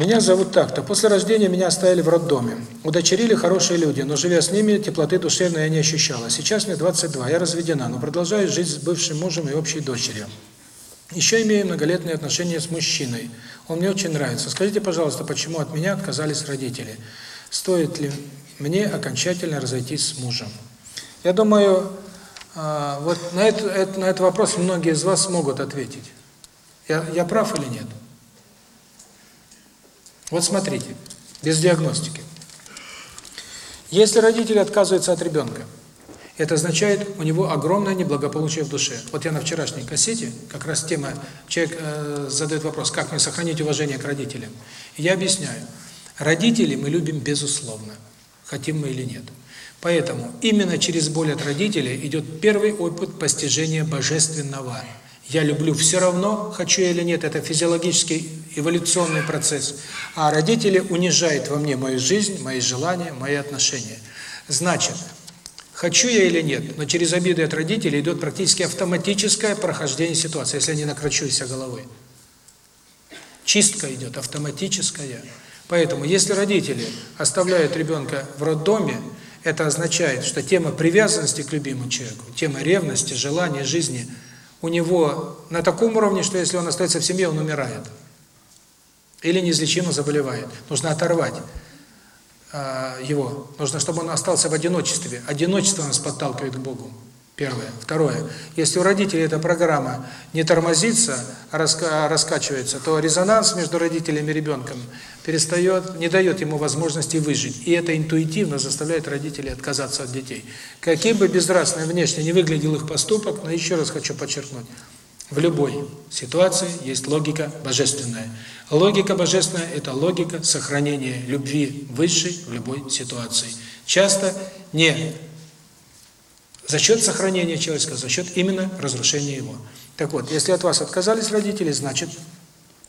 Меня зовут так-то. После рождения меня оставили в роддоме. Удочерили хорошие люди, но живя с ними, теплоты душевной я не ощущала. Сейчас мне 22, я разведена, но продолжаю жить с бывшим мужем и общей дочерью. Еще имею многолетние отношения с мужчиной. Он мне очень нравится. Скажите, пожалуйста, почему от меня отказались родители? Стоит ли мне окончательно разойтись с мужем? Я думаю, а, вот на этот, на этот вопрос многие из вас смогут ответить. Я, я прав или нет? Вот смотрите, без диагностики. Если родитель отказывается от ребенка, это означает у него огромное неблагополучие в душе. Вот я на вчерашней кассете, как раз тема, человек э, задает вопрос, как мне сохранить уважение к родителям. Я объясняю, родители мы любим безусловно, хотим мы или нет. Поэтому именно через боль от родителей идет первый опыт постижения божественного. Я люблю все равно, хочу я или нет, это физиологический эволюционный процесс. А родители унижают во мне мою жизнь, мои желания, мои отношения. Значит, хочу я или нет, но через обиды от родителей идет практически автоматическое прохождение ситуации, если я не накручусь головой. Чистка идет автоматическая. Поэтому, если родители оставляют ребенка в роддоме, это означает, что тема привязанности к любимому человеку, тема ревности, желания, жизни у него на таком уровне, что если он остается в семье, он умирает или неизлечимо заболевает. Нужно оторвать а, его. Нужно, чтобы он остался в одиночестве. Одиночество нас подталкивает к Богу. Первое. Второе. Если у родителей эта программа не тормозится, а раскачивается, то резонанс между родителями и ребенком перестает, не дает ему возможности выжить. И это интуитивно заставляет родителей отказаться от детей. Каким бы безнравственным внешне не выглядел их поступок, но еще раз хочу подчеркнуть – в любой ситуации есть логика божественная. Логика божественная – это логика сохранения любви высшей в любой ситуации. Часто не за счет сохранения человеческого, а за счет именно разрушения его. Так вот, если от вас отказались родители, значит,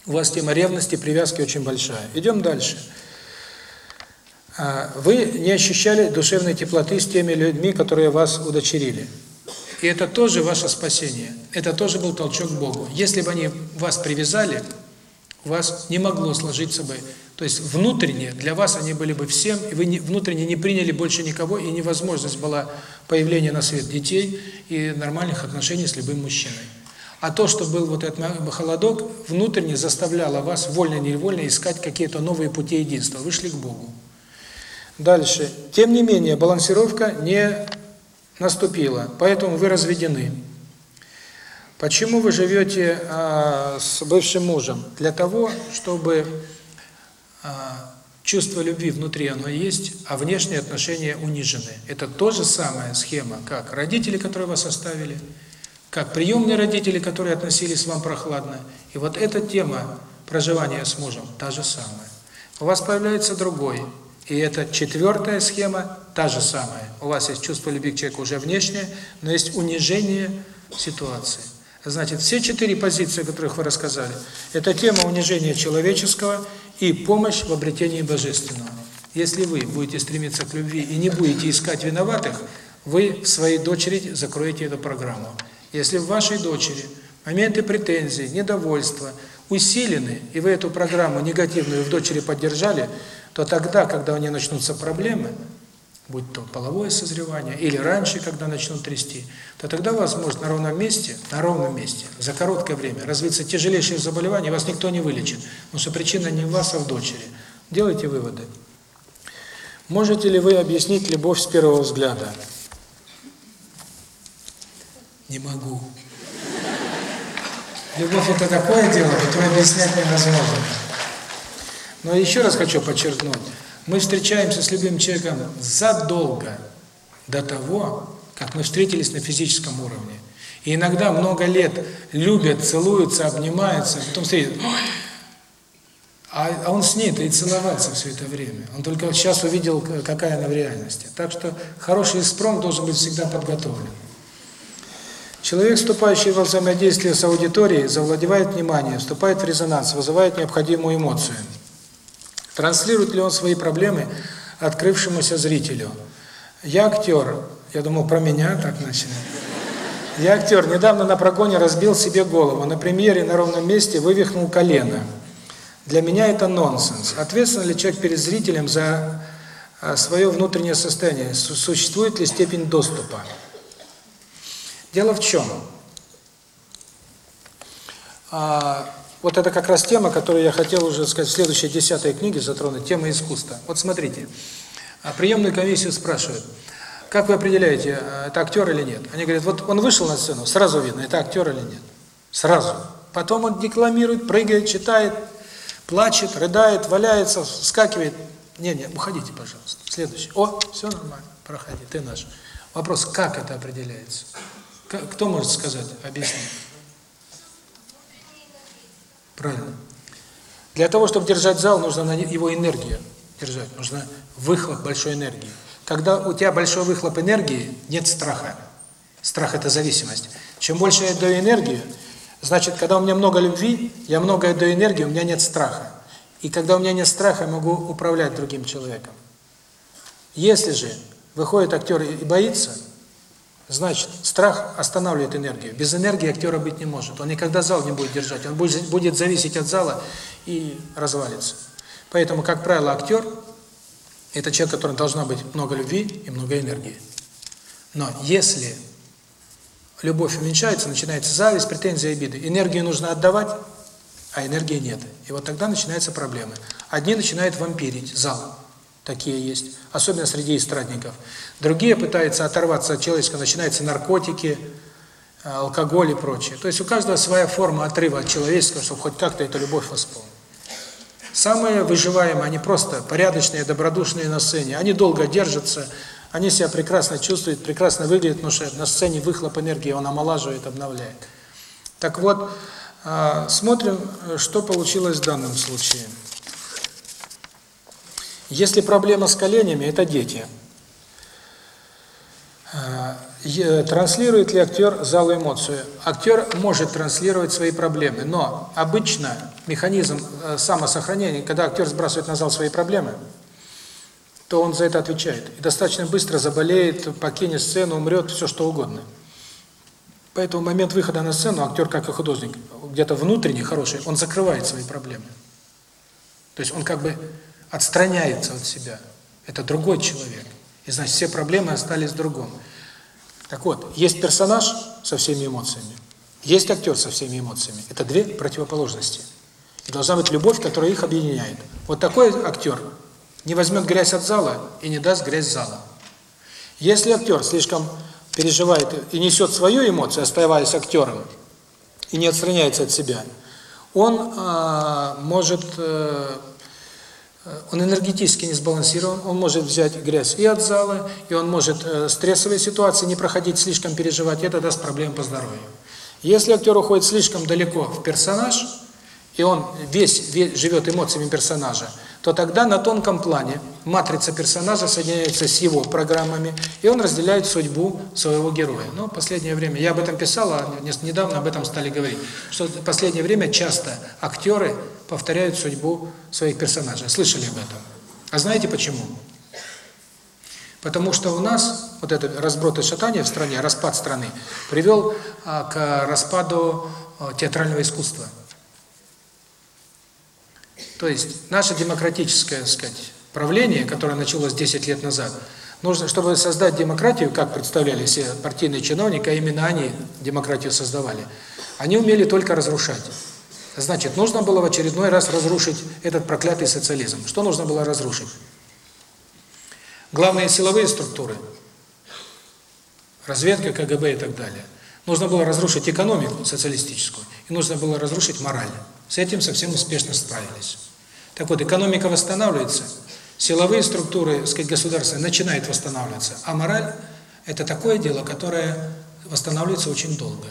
у вас тема ревности, привязки очень большая. Идем дальше. А, вы не ощущали душевной теплоты с теми людьми, которые вас удочерили. И это тоже ваше спасение. Это тоже был толчок Богу. Если бы они вас привязали, у вас не могло сложиться бы. То есть внутренне для вас они были бы всем, и вы не, внутренне не приняли больше никого, и невозможность была появления на свет детей и нормальных отношений с любым мужчиной. А то, что был вот этот холодок, внутренне заставляло вас, вольно-невольно, искать какие-то новые пути единства. Вышли к Богу. Дальше. Тем не менее, балансировка не наступила, поэтому вы разведены. Почему вы живете э, с бывшим мужем? Для того, чтобы э, чувство любви внутри оно есть, а внешние отношения унижены. Это то же самая схема, как родители, которые вас оставили, как приемные родители, которые относились к вам прохладно. И вот эта тема проживания с мужем та же самая. У вас появляется другой и это четвертая схема, та же самая. У вас есть чувство любви к человеку уже внешнее, но есть унижение ситуации. Значит, все четыре позиции, о которых вы рассказали, это тема унижения человеческого и помощь в обретении божественного. Если вы будете стремиться к любви и не будете искать виноватых, вы в своей дочери закроете эту программу. Если в вашей дочери моменты претензий, недовольства усилены, и вы эту программу негативную в дочери поддержали, то тогда, когда у нее начнутся проблемы, будь то половое созревание или раньше, когда начнут трясти, то тогда возможно, на ровном месте, на ровном месте, за короткое время развиться тяжелейшее заболевание, вас никто не вылечит, ну, Но что причина не в вас, а в дочери. Делайте выводы. Можете ли вы объяснить любовь с первого взгляда? Не могу. Любовь – это такое дело, которое объяснять невозможно. Но еще раз хочу подчеркнуть, мы встречаемся с любимым человеком задолго до того, как мы встретились на физическом уровне. И иногда много лет любят, целуются, обнимаются, потом встретят, а он с ней-то и целовался все это время. Он только сейчас увидел, какая она в реальности. Так что хороший спром должен быть всегда подготовлен. Человек, вступающий во взаимодействие с аудиторией, завладевает вниманием, вступает в резонанс, вызывает необходимую эмоцию – Транслирует ли он свои проблемы открывшемуся зрителю? Я актер, я думал про меня так начали. Я актер, недавно на прогоне разбил себе голову, на премьере на ровном месте вывихнул колено. Для меня это нонсенс. Ответствен ли человек перед зрителем за а, свое внутреннее состояние? Существует ли степень доступа? Дело в чем? А, вот это как раз тема, которую я хотел уже сказать в следующей десятой книге затронуть, тема искусства. Вот смотрите, а приемную комиссию спрашивают, как вы определяете, э, это актер или нет? Они говорят, вот он вышел на сцену, сразу видно, это актер или нет. Сразу. Потом он декламирует, прыгает, читает, плачет, рыдает, валяется, вскакивает. Не-не, уходите, пожалуйста. Следующий. О, все нормально, проходи, ты наш. Вопрос, как это определяется? Кто может сказать, объяснить? Правильно. Для того, чтобы держать зал, нужно его энергия держать, нужно выхлоп большой энергии. Когда у тебя большой выхлоп энергии, нет страха. Страх – это зависимость. Чем больше я даю энергию, значит, когда у меня много любви, я много даю энергии, у меня нет страха. И когда у меня нет страха, я могу управлять другим человеком. Если же выходит актер и боится – Значит, страх останавливает энергию. Без энергии актера быть не может. Он никогда зал не будет держать. Он будет, будет зависеть от зала и развалится. Поэтому, как правило, актер – это человек, которому должна быть много любви и много энергии. Но если любовь уменьшается, начинается зависть, претензии, обиды. Энергию нужно отдавать, а энергии нет. И вот тогда начинаются проблемы. Одни начинают вампирить зал такие есть, особенно среди эстрадников. Другие пытаются оторваться от человеческого, начинаются наркотики, э, алкоголь и прочее. То есть у каждого своя форма отрыва от человеческого, чтобы хоть как-то эту любовь восполнить. Самые выживаемые, они просто порядочные, добродушные на сцене. Они долго держатся, они себя прекрасно чувствуют, прекрасно выглядят, потому что на сцене выхлоп энергии он омолаживает, обновляет. Так вот, э, смотрим, э, что получилось в данном случае. Если проблема с коленями, это дети. Э, транслирует ли актер залу эмоцию? Актер может транслировать свои проблемы, но обычно механизм э, самосохранения, когда актер сбрасывает на зал свои проблемы, то он за это отвечает. И достаточно быстро заболеет, покинет сцену, умрет, все что угодно. Поэтому момент выхода на сцену актер, как и художник, где-то внутренний, хороший, он закрывает свои проблемы. То есть он как бы отстраняется от себя. Это другой человек. И значит, все проблемы остались в другом. Так вот, есть персонаж со всеми эмоциями, есть актер со всеми эмоциями. Это две противоположности. И должна быть любовь, которая их объединяет. Вот такой актер не возьмет грязь от зала и не даст грязь зала. Если актер слишком переживает и несет свою эмоцию, оставаясь актером, и не отстраняется от себя, он э, может э, он энергетически не сбалансирован, он может взять грязь и от зала, и он может э, стрессовые ситуации не проходить, слишком переживать, это даст проблемы по здоровью. Если актер уходит слишком далеко в персонаж, и он весь, весь живет эмоциями персонажа, то тогда на тонком плане матрица персонажа соединяется с его программами, и он разделяет судьбу своего героя. Но в последнее время, я об этом писал, а недавно об этом стали говорить, что в последнее время часто актеры повторяют судьбу своих персонажей. Слышали об этом? А знаете почему? Потому что у нас вот этот разброд и шатание в стране, распад страны, привел а, к распаду а, театрального искусства – то есть наше демократическое, сказать, правление, которое началось 10 лет назад, нужно, чтобы создать демократию, как представляли все партийные чиновники, а именно они демократию создавали, они умели только разрушать. Значит, нужно было в очередной раз разрушить этот проклятый социализм. Что нужно было разрушить? Главные силовые структуры, разведка, КГБ и так далее. Нужно было разрушить экономику социалистическую, и нужно было разрушить мораль. С этим совсем успешно справились. Так вот, экономика восстанавливается, силовые структуры, так сказать, государства начинают восстанавливаться, а мораль – это такое дело, которое восстанавливается очень долго.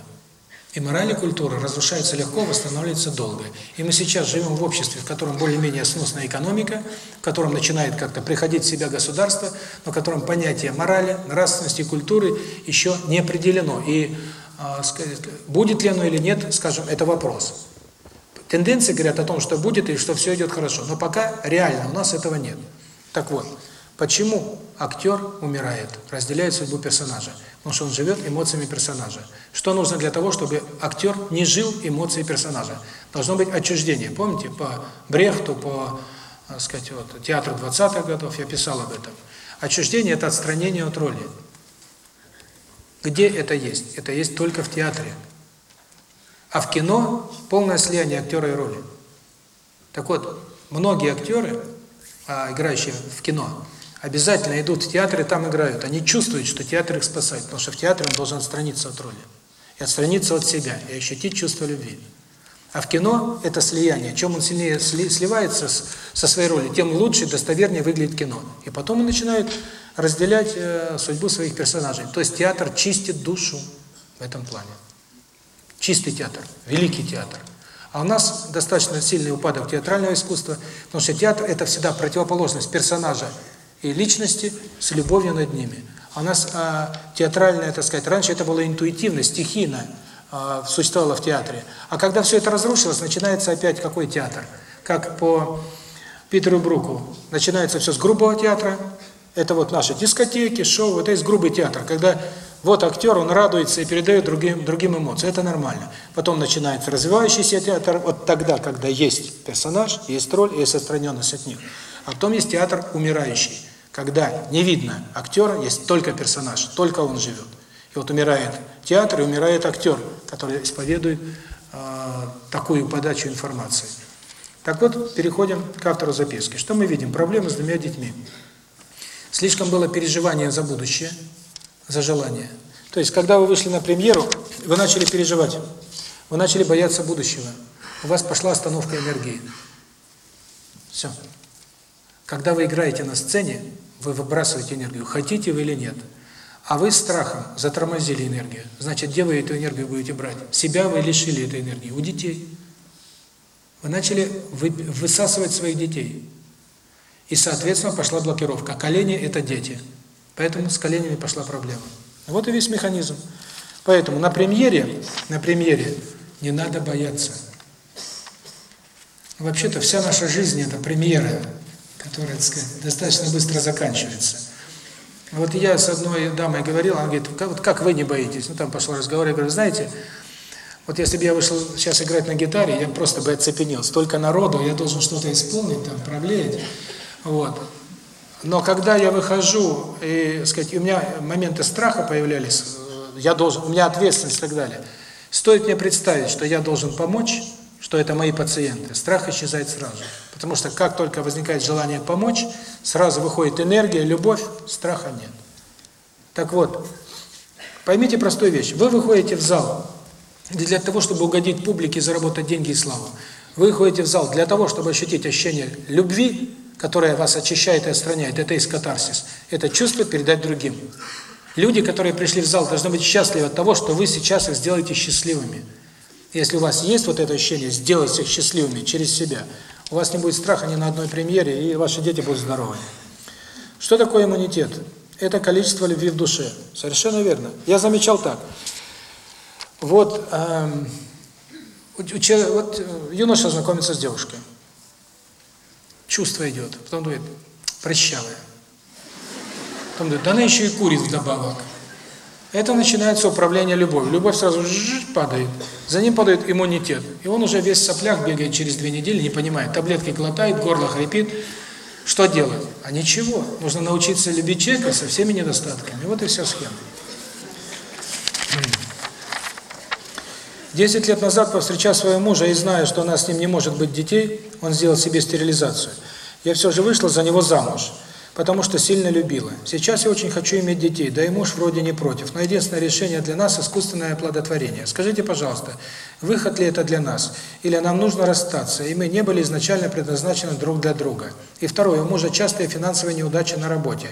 И мораль и культура разрушаются легко, восстанавливаются долго. И мы сейчас живем в обществе, в котором более-менее сносная экономика, в котором начинает как-то приходить в себя государство, но в котором понятие морали, нравственности и культуры еще не определено. И э, сказать, будет ли оно или нет, скажем, это вопрос. Тенденции говорят о том, что будет и что все идет хорошо. Но пока реально у нас этого нет. Так вот, почему актер умирает, разделяет судьбу персонажа? Потому что он живет эмоциями персонажа. Что нужно для того, чтобы актер не жил эмоциями персонажа? Должно быть отчуждение. Помните, по Брехту, по так сказать, вот, театру 20-х годов я писал об этом. Отчуждение – это отстранение от роли. Где это есть? Это есть только в театре. А в кино полное слияние актера и роли. Так вот, многие актеры, играющие в кино, обязательно идут в театр и там играют. Они чувствуют, что театр их спасает, потому что в театре он должен отстраниться от роли. И отстраниться от себя, и ощутить чувство любви. А в кино это слияние. Чем он сильнее сливается с, со своей роли, тем лучше достовернее выглядит кино. И потом он начинает разделять э, судьбу своих персонажей. То есть театр чистит душу в этом плане. Чистый театр, великий театр. А у нас достаточно сильный упадок театрального искусства, потому что театр – это всегда противоположность персонажа и личности с любовью над ними. А у нас а, театральная, так сказать, раньше это было интуитивно, стихийно а, существовало в театре. А когда все это разрушилось, начинается опять какой театр? Как по Питеру Бруку. Начинается все с грубого театра. Это вот наши дискотеки, шоу, это из грубый театр, когда вот актер, он радуется и передает другим, другим эмоции. Это нормально. Потом начинается развивающийся театр. Вот тогда, когда есть персонаж, есть роль, есть отстраненность от них. А потом есть театр умирающий. Когда не видно актера, есть только персонаж, только он живет. И вот умирает театр и умирает актер, который исповедует э, такую подачу информации. Так вот, переходим к автору записки. Что мы видим? Проблемы с двумя детьми. Слишком было переживание за будущее – за желание. То есть, когда вы вышли на премьеру, вы начали переживать, вы начали бояться будущего, у вас пошла остановка энергии. Все. Когда вы играете на сцене, вы выбрасываете энергию, хотите вы или нет. А вы страхом затормозили энергию. Значит, где вы эту энергию будете брать? Себя вы лишили этой энергии. У детей. Вы начали высасывать своих детей. И, соответственно, пошла блокировка. Колени – это дети. Дети. Поэтому с коленями пошла проблема. Вот и весь механизм. Поэтому на премьере, на премьере не надо бояться. Вообще-то вся наша жизнь это премьера, которая, так сказать, достаточно быстро заканчивается. Вот я с одной дамой говорил, она говорит: "Как вот как вы не боитесь?" Ну там пошел разговор, я говорю: "Знаете, вот если бы я вышел сейчас играть на гитаре, я просто бы оцепенел. Столько народу, я должен что-то исполнить, там проблеять". Вот. Но когда я выхожу, и, сказать, у меня моменты страха появлялись, э, я должен, у меня ответственность и так далее. Стоит мне представить, что я должен помочь, что это мои пациенты, страх исчезает сразу. Потому что как только возникает желание помочь, сразу выходит энергия, любовь, страха нет. Так вот, поймите простую вещь. Вы выходите в зал не для того, чтобы угодить публике, заработать деньги и славу. Вы выходите в зал для того, чтобы ощутить ощущение любви, которое вас очищает и отстраняет, это из катарсис. Это чувство передать другим. Люди, которые пришли в зал, должны быть счастливы от того, что вы сейчас их сделаете счастливыми. Если у вас есть вот это ощущение, сделать их счастливыми через себя. У вас не будет страха ни на одной премьере, и ваши дети будут здоровы. Что такое иммунитет? Это количество любви в душе. Совершенно верно. Я замечал так. Вот, эм, у, у, вот юноша знакомится с девушкой чувство идет. Потом думает, прыщавая. Потом думает, да она еще и курит вдобавок. Это начинается управление любовью. Любовь сразу падает. За ним падает иммунитет. И он уже весь в соплях бегает через две недели, не понимает. Таблетки глотает, горло хрипит. Что делать? А ничего. Нужно научиться любить человека со всеми недостатками. Вот и вся схема. 10 лет назад, повстречав своего мужа и зная, что у нас с ним не может быть детей, он сделал себе стерилизацию. Я все же вышла за него замуж, потому что сильно любила. Сейчас я очень хочу иметь детей, да и муж вроде не против. Но единственное решение для нас – искусственное оплодотворение. Скажите, пожалуйста, выход ли это для нас? Или нам нужно расстаться, и мы не были изначально предназначены друг для друга? И второе, у мужа частые финансовые неудачи на работе.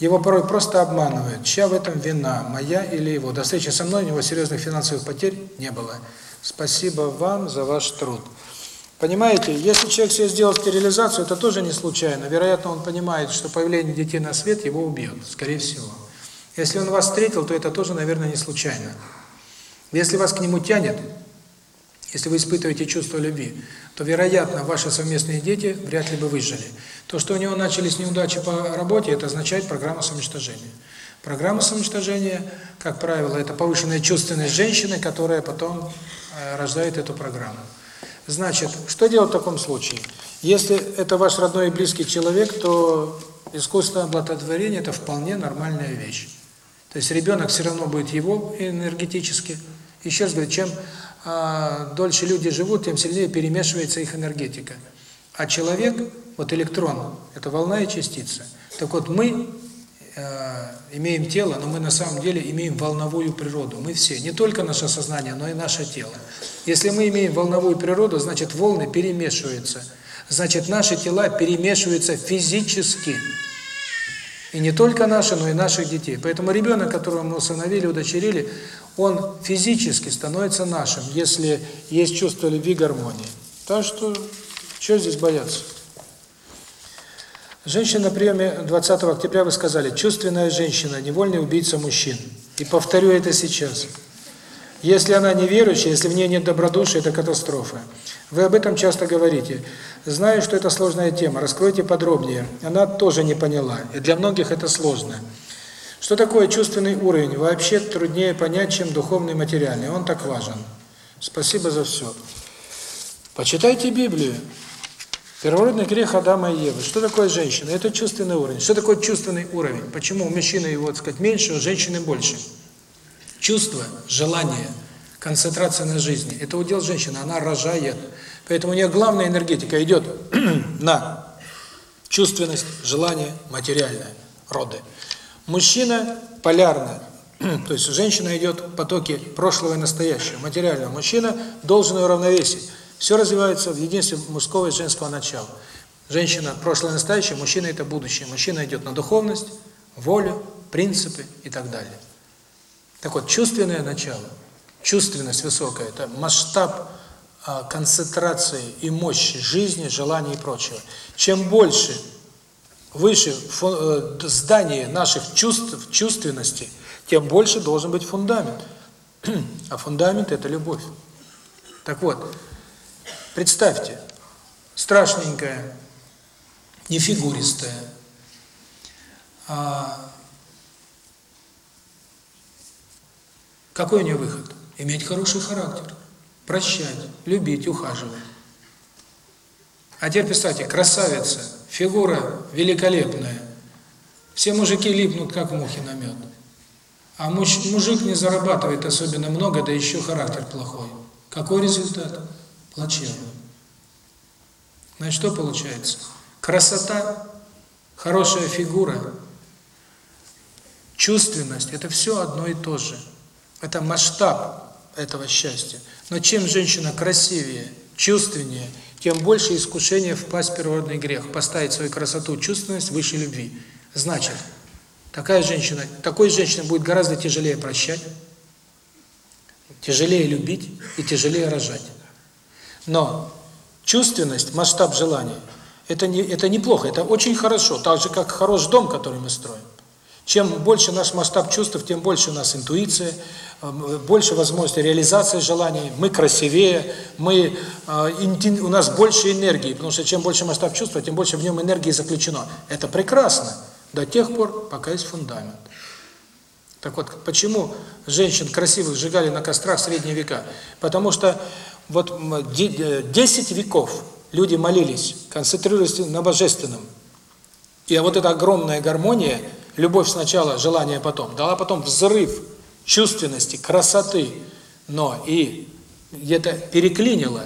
Его порой просто обманывают, чья в этом вина, моя или его. До встречи со мной у него серьезных финансовых потерь не было. Спасибо вам за ваш труд. Понимаете, если человек себе сделал стерилизацию, это тоже не случайно. Вероятно, он понимает, что появление детей на свет его убьет, скорее всего. Если он вас встретил, то это тоже, наверное, не случайно. Если вас к нему тянет, если вы испытываете чувство любви, то, вероятно, ваши совместные дети вряд ли бы выжили. То, что у него начались неудачи по работе, это означает программа самоуничтожения. Программа самоуничтожения, как правило, это повышенная чувственность женщины, которая потом э, рождает эту программу. Значит, что делать в таком случае? Если это ваш родной и близкий человек, то искусственное благотворение – это вполне нормальная вещь. То есть ребенок все равно будет его энергетически. Еще раз говорю, чем э, дольше люди живут, тем сильнее перемешивается их энергетика. А человек, вот электрон, это волна частица. Так вот, мы э, имеем тело, но мы на самом деле имеем волновую природу. Мы все, не только наше сознание, но и наше тело. Если мы имеем волновую природу, значит волны перемешиваются. Значит, наши тела перемешиваются физически. И не только наши, но и наших детей. Поэтому ребенок, которого мы усыновили, удочерили, он физически становится нашим, если есть чувство любви гармонии. Так что что здесь бояться? Женщина на приеме 20 октября вы сказали, чувственная женщина, невольный убийца мужчин. И повторю это сейчас. Если она неверующая, если в ней нет добродушия, это катастрофа. Вы об этом часто говорите. Знаю, что это сложная тема, раскройте подробнее. Она тоже не поняла, и для многих это сложно. Что такое чувственный уровень? Вообще труднее понять, чем духовный материальный. Он так важен. Спасибо за все. Почитайте Библию. Первородный грех Адама и Евы. Что такое женщина? Это чувственный уровень. Что такое чувственный уровень? Почему у мужчины его, так сказать, меньше, у женщины больше? Чувство, желание, концентрация на жизни – это удел женщины, она рожает. Поэтому у нее главная энергетика идет на чувственность, желание, материальное, роды. Мужчина полярно, то есть женщина идет в потоке прошлого и настоящего, материального. Мужчина должен уравновесить. Все развивается в единстве мужского и женского начала. Женщина – прошлое, настоящее, мужчина – это будущее. Мужчина идет на духовность, волю, принципы и так далее. Так вот, чувственное начало, чувственность высокая – это масштаб а, концентрации и мощи жизни, желаний и прочего. Чем больше, выше э, здание наших чувств, чувственности, тем больше должен быть фундамент. А фундамент – это любовь. Так вот, Представьте, страшненькая, нефигуристая, а какой у нее выход? Иметь хороший характер, прощать, любить, ухаживать. А теперь представьте, красавица, фигура великолепная. Все мужики липнут, как мухи на мед. А муж, мужик не зарабатывает особенно много, да еще характер плохой. Какой результат? Результат. Плачевно. Значит, что получается? Красота, хорошая фигура, чувственность – это все одно и то же. Это масштаб этого счастья. Но чем женщина красивее, чувственнее, тем больше искушение впасть в первородный грех, поставить свою красоту, чувственность выше любви. Значит, такая женщина, такой женщине будет гораздо тяжелее прощать, тяжелее любить и тяжелее рожать. Но чувственность, масштаб желаний – это не это неплохо, это очень хорошо, так же как хороший дом, который мы строим. Чем больше наш масштаб чувств, тем больше у нас интуиция, больше возможности реализации желаний, мы красивее, мы у нас больше энергии, потому что чем больше масштаб чувства, тем больше в нем энергии заключено. Это прекрасно до тех пор, пока есть фундамент. Так вот, почему женщин красивых сжигали на кострах в средние века? Потому что вот 10 э, веков люди молились, концентрируясь на божественном. И вот эта огромная гармония, любовь сначала, желание потом, дала потом взрыв чувственности, красоты, но и где-то переклинило.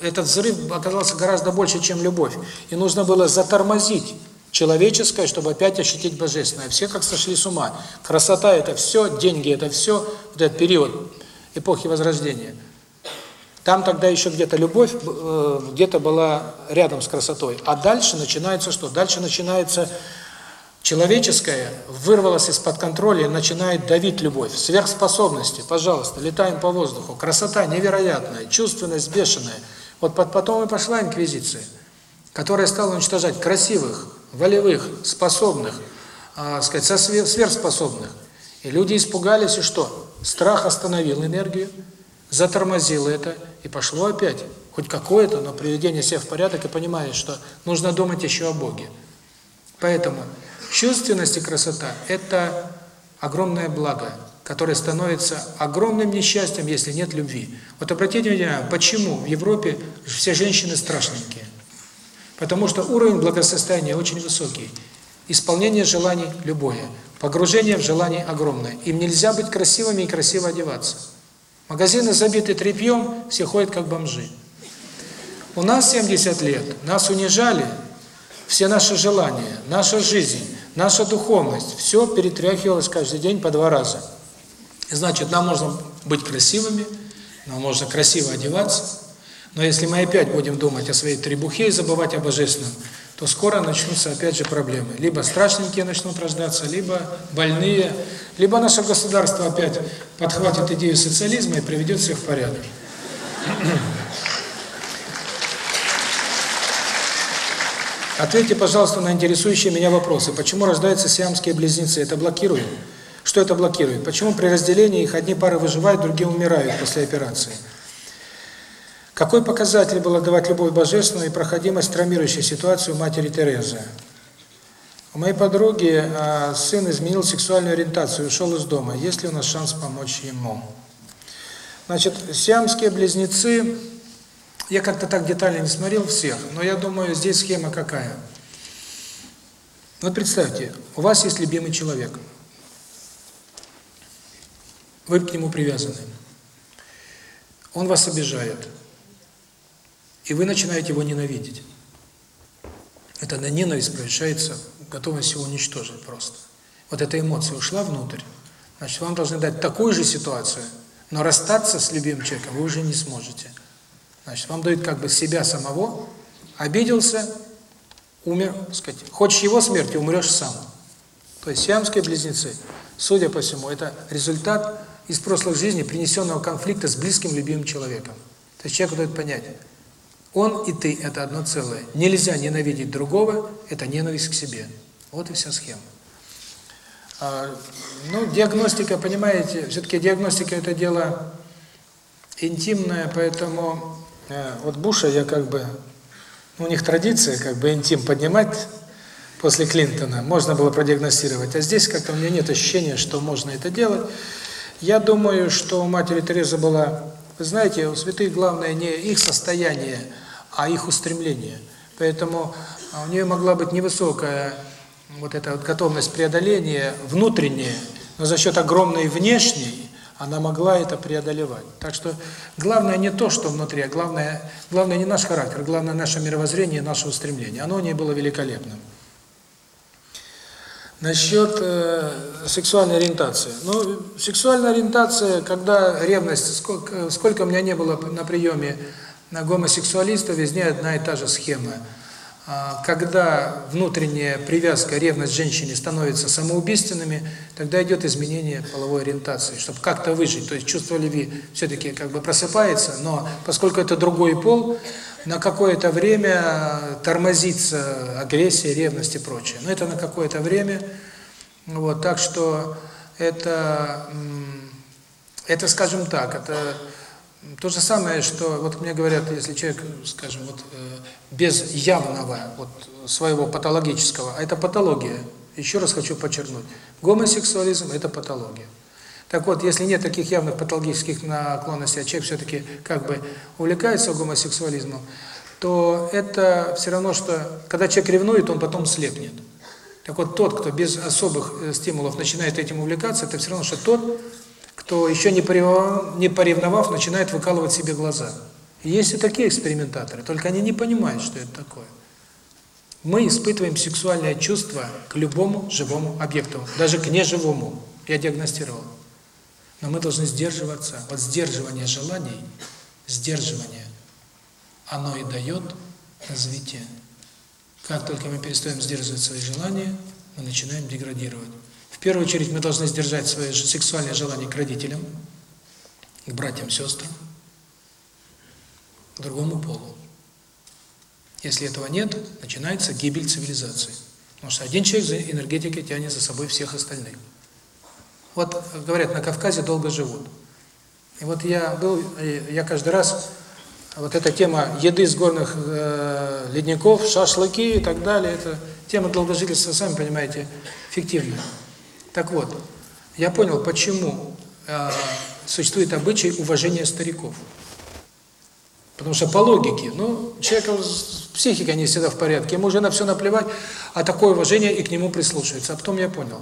Этот взрыв оказался гораздо больше, чем любовь. И нужно было затормозить человеческое, чтобы опять ощутить божественное. Все как сошли с ума. Красота – это все, деньги – это все, вот этот период эпохи Возрождения – там тогда еще где-то любовь э, где-то была рядом с красотой. А дальше начинается что? Дальше начинается человеческое, вырвалось из-под контроля и начинает давить любовь. Сверхспособности, пожалуйста, летаем по воздуху. Красота невероятная, чувственность бешеная. Вот потом и пошла инквизиция, которая стала уничтожать красивых, волевых, способных, э, сказать, сверхспособных. И люди испугались, и что? Страх остановил энергию затормозил это и пошло опять. Хоть какое-то, но приведение себя в порядок и понимание, что нужно думать еще о Боге. Поэтому чувственность и красота – это огромное благо, которое становится огромным несчастьем, если нет любви. Вот обратите внимание, почему в Европе все женщины страшненькие? Потому что уровень благосостояния очень высокий. Исполнение желаний любое. Погружение в желание огромное. Им нельзя быть красивыми и красиво одеваться. Магазины забиты тряпьем, все ходят как бомжи. У нас 70 лет, нас унижали, все наши желания, наша жизнь, наша духовность, все перетряхивалось каждый день по два раза. Значит, нам можно быть красивыми, нам можно красиво одеваться, но если мы опять будем думать о своей требухе и забывать о Божественном, то скоро начнутся опять же проблемы. Либо страшненькие начнут рождаться, либо больные, либо наше государство опять подхватит идею социализма и приведет всех в порядок. Ответьте, пожалуйста, на интересующие меня вопросы. Почему рождаются сиамские близнецы? Это блокирует? Что это блокирует? Почему при разделении их одни пары выживают, другие умирают после операции? Какой показатель было давать любовь божественную и проходимость травмирующей ситуации у матери Терезы? У моей подруги э, сын изменил сексуальную ориентацию, ушел из дома. Есть ли у нас шанс помочь ему? Значит, сиамские близнецы, я как-то так детально не смотрел всех, но я думаю, здесь схема какая. Вот представьте, у вас есть любимый человек. Вы к нему привязаны. Он вас обижает и вы начинаете его ненавидеть. Это на ненависть превращается готовность его уничтожить просто. Вот эта эмоция ушла внутрь, значит, вам должны дать такую же ситуацию, но расстаться с любимым человеком вы уже не сможете. Значит, вам дают как бы себя самого, обиделся, умер, сказать, хочешь его смерти, умрешь сам. То есть сиамские близнецы, судя по всему, это результат из прошлых жизней принесенного конфликта с близким любимым человеком. То есть человеку дает понять, он и ты – это одно целое. Нельзя ненавидеть другого – это ненависть к себе. Вот и вся схема. А, ну, диагностика, понимаете, все-таки диагностика – это дело интимное, поэтому э, вот Буша я как бы, ну, у них традиция как бы интим поднимать после Клинтона, можно было продиагностировать, а здесь как-то у меня нет ощущения, что можно это делать. Я думаю, что у матери Терезы была, вы знаете, у святых главное не их состояние, а их устремление. Поэтому у нее могла быть невысокая вот эта вот готовность преодоления внутренняя, но за счет огромной внешней она могла это преодолевать. Так что главное не то, что внутри, а главное, главное не наш характер, главное наше мировоззрение, наше устремление. Оно у нее было великолепным. Насчет э, сексуальной ориентации. Ну, сексуальная ориентация, когда ревность, сколько, сколько у меня не было на приеме, на гомосексуалиста возникает одна и та же схема. Когда внутренняя привязка, ревность женщине становится самоубийственными, тогда идет изменение половой ориентации, чтобы как-то выжить. То есть чувство любви все-таки как бы просыпается, но поскольку это другой пол, на какое-то время тормозится агрессия, ревность и прочее. Но это на какое-то время. Вот, так что это, это, скажем так, это то же самое, что вот мне говорят, если человек, скажем, вот э, без явного вот своего патологического, а это патология. Еще раз хочу подчеркнуть. Гомосексуализм это патология. Так вот, если нет таких явных патологических наклонностей, а человек все таки как бы увлекается гомосексуализмом, то это все равно что когда человек ревнует, он потом слепнет. Так вот тот, кто без особых э, стимулов начинает этим увлекаться, это все равно что тот, кто еще не поревновав, не поревновав, начинает выкалывать себе глаза. Есть и такие экспериментаторы, только они не понимают, что это такое. Мы испытываем сексуальное чувство к любому живому объекту, даже к неживому. Я диагностировал. Но мы должны сдерживаться. Вот сдерживание желаний, сдерживание, оно и дает развитие. Как только мы перестаем сдерживать свои желания, мы начинаем деградировать первую очередь мы должны сдержать свои сексуальные желания к родителям, к братьям, сестрам, к другому полу. Если этого нет, начинается гибель цивилизации. Потому что один человек за энергетикой тянет за собой всех остальных. Вот, говорят, на Кавказе долго живут. И вот я был, я каждый раз, вот эта тема еды из горных э, ледников, шашлыки и так далее, это тема долгожительства, сами понимаете, фиктивная. Так вот, я понял, почему э, существует обычай уважения стариков. Потому что по логике, ну, человек, психика не всегда в порядке, ему уже на все наплевать, а такое уважение и к нему прислушивается. А потом я понял,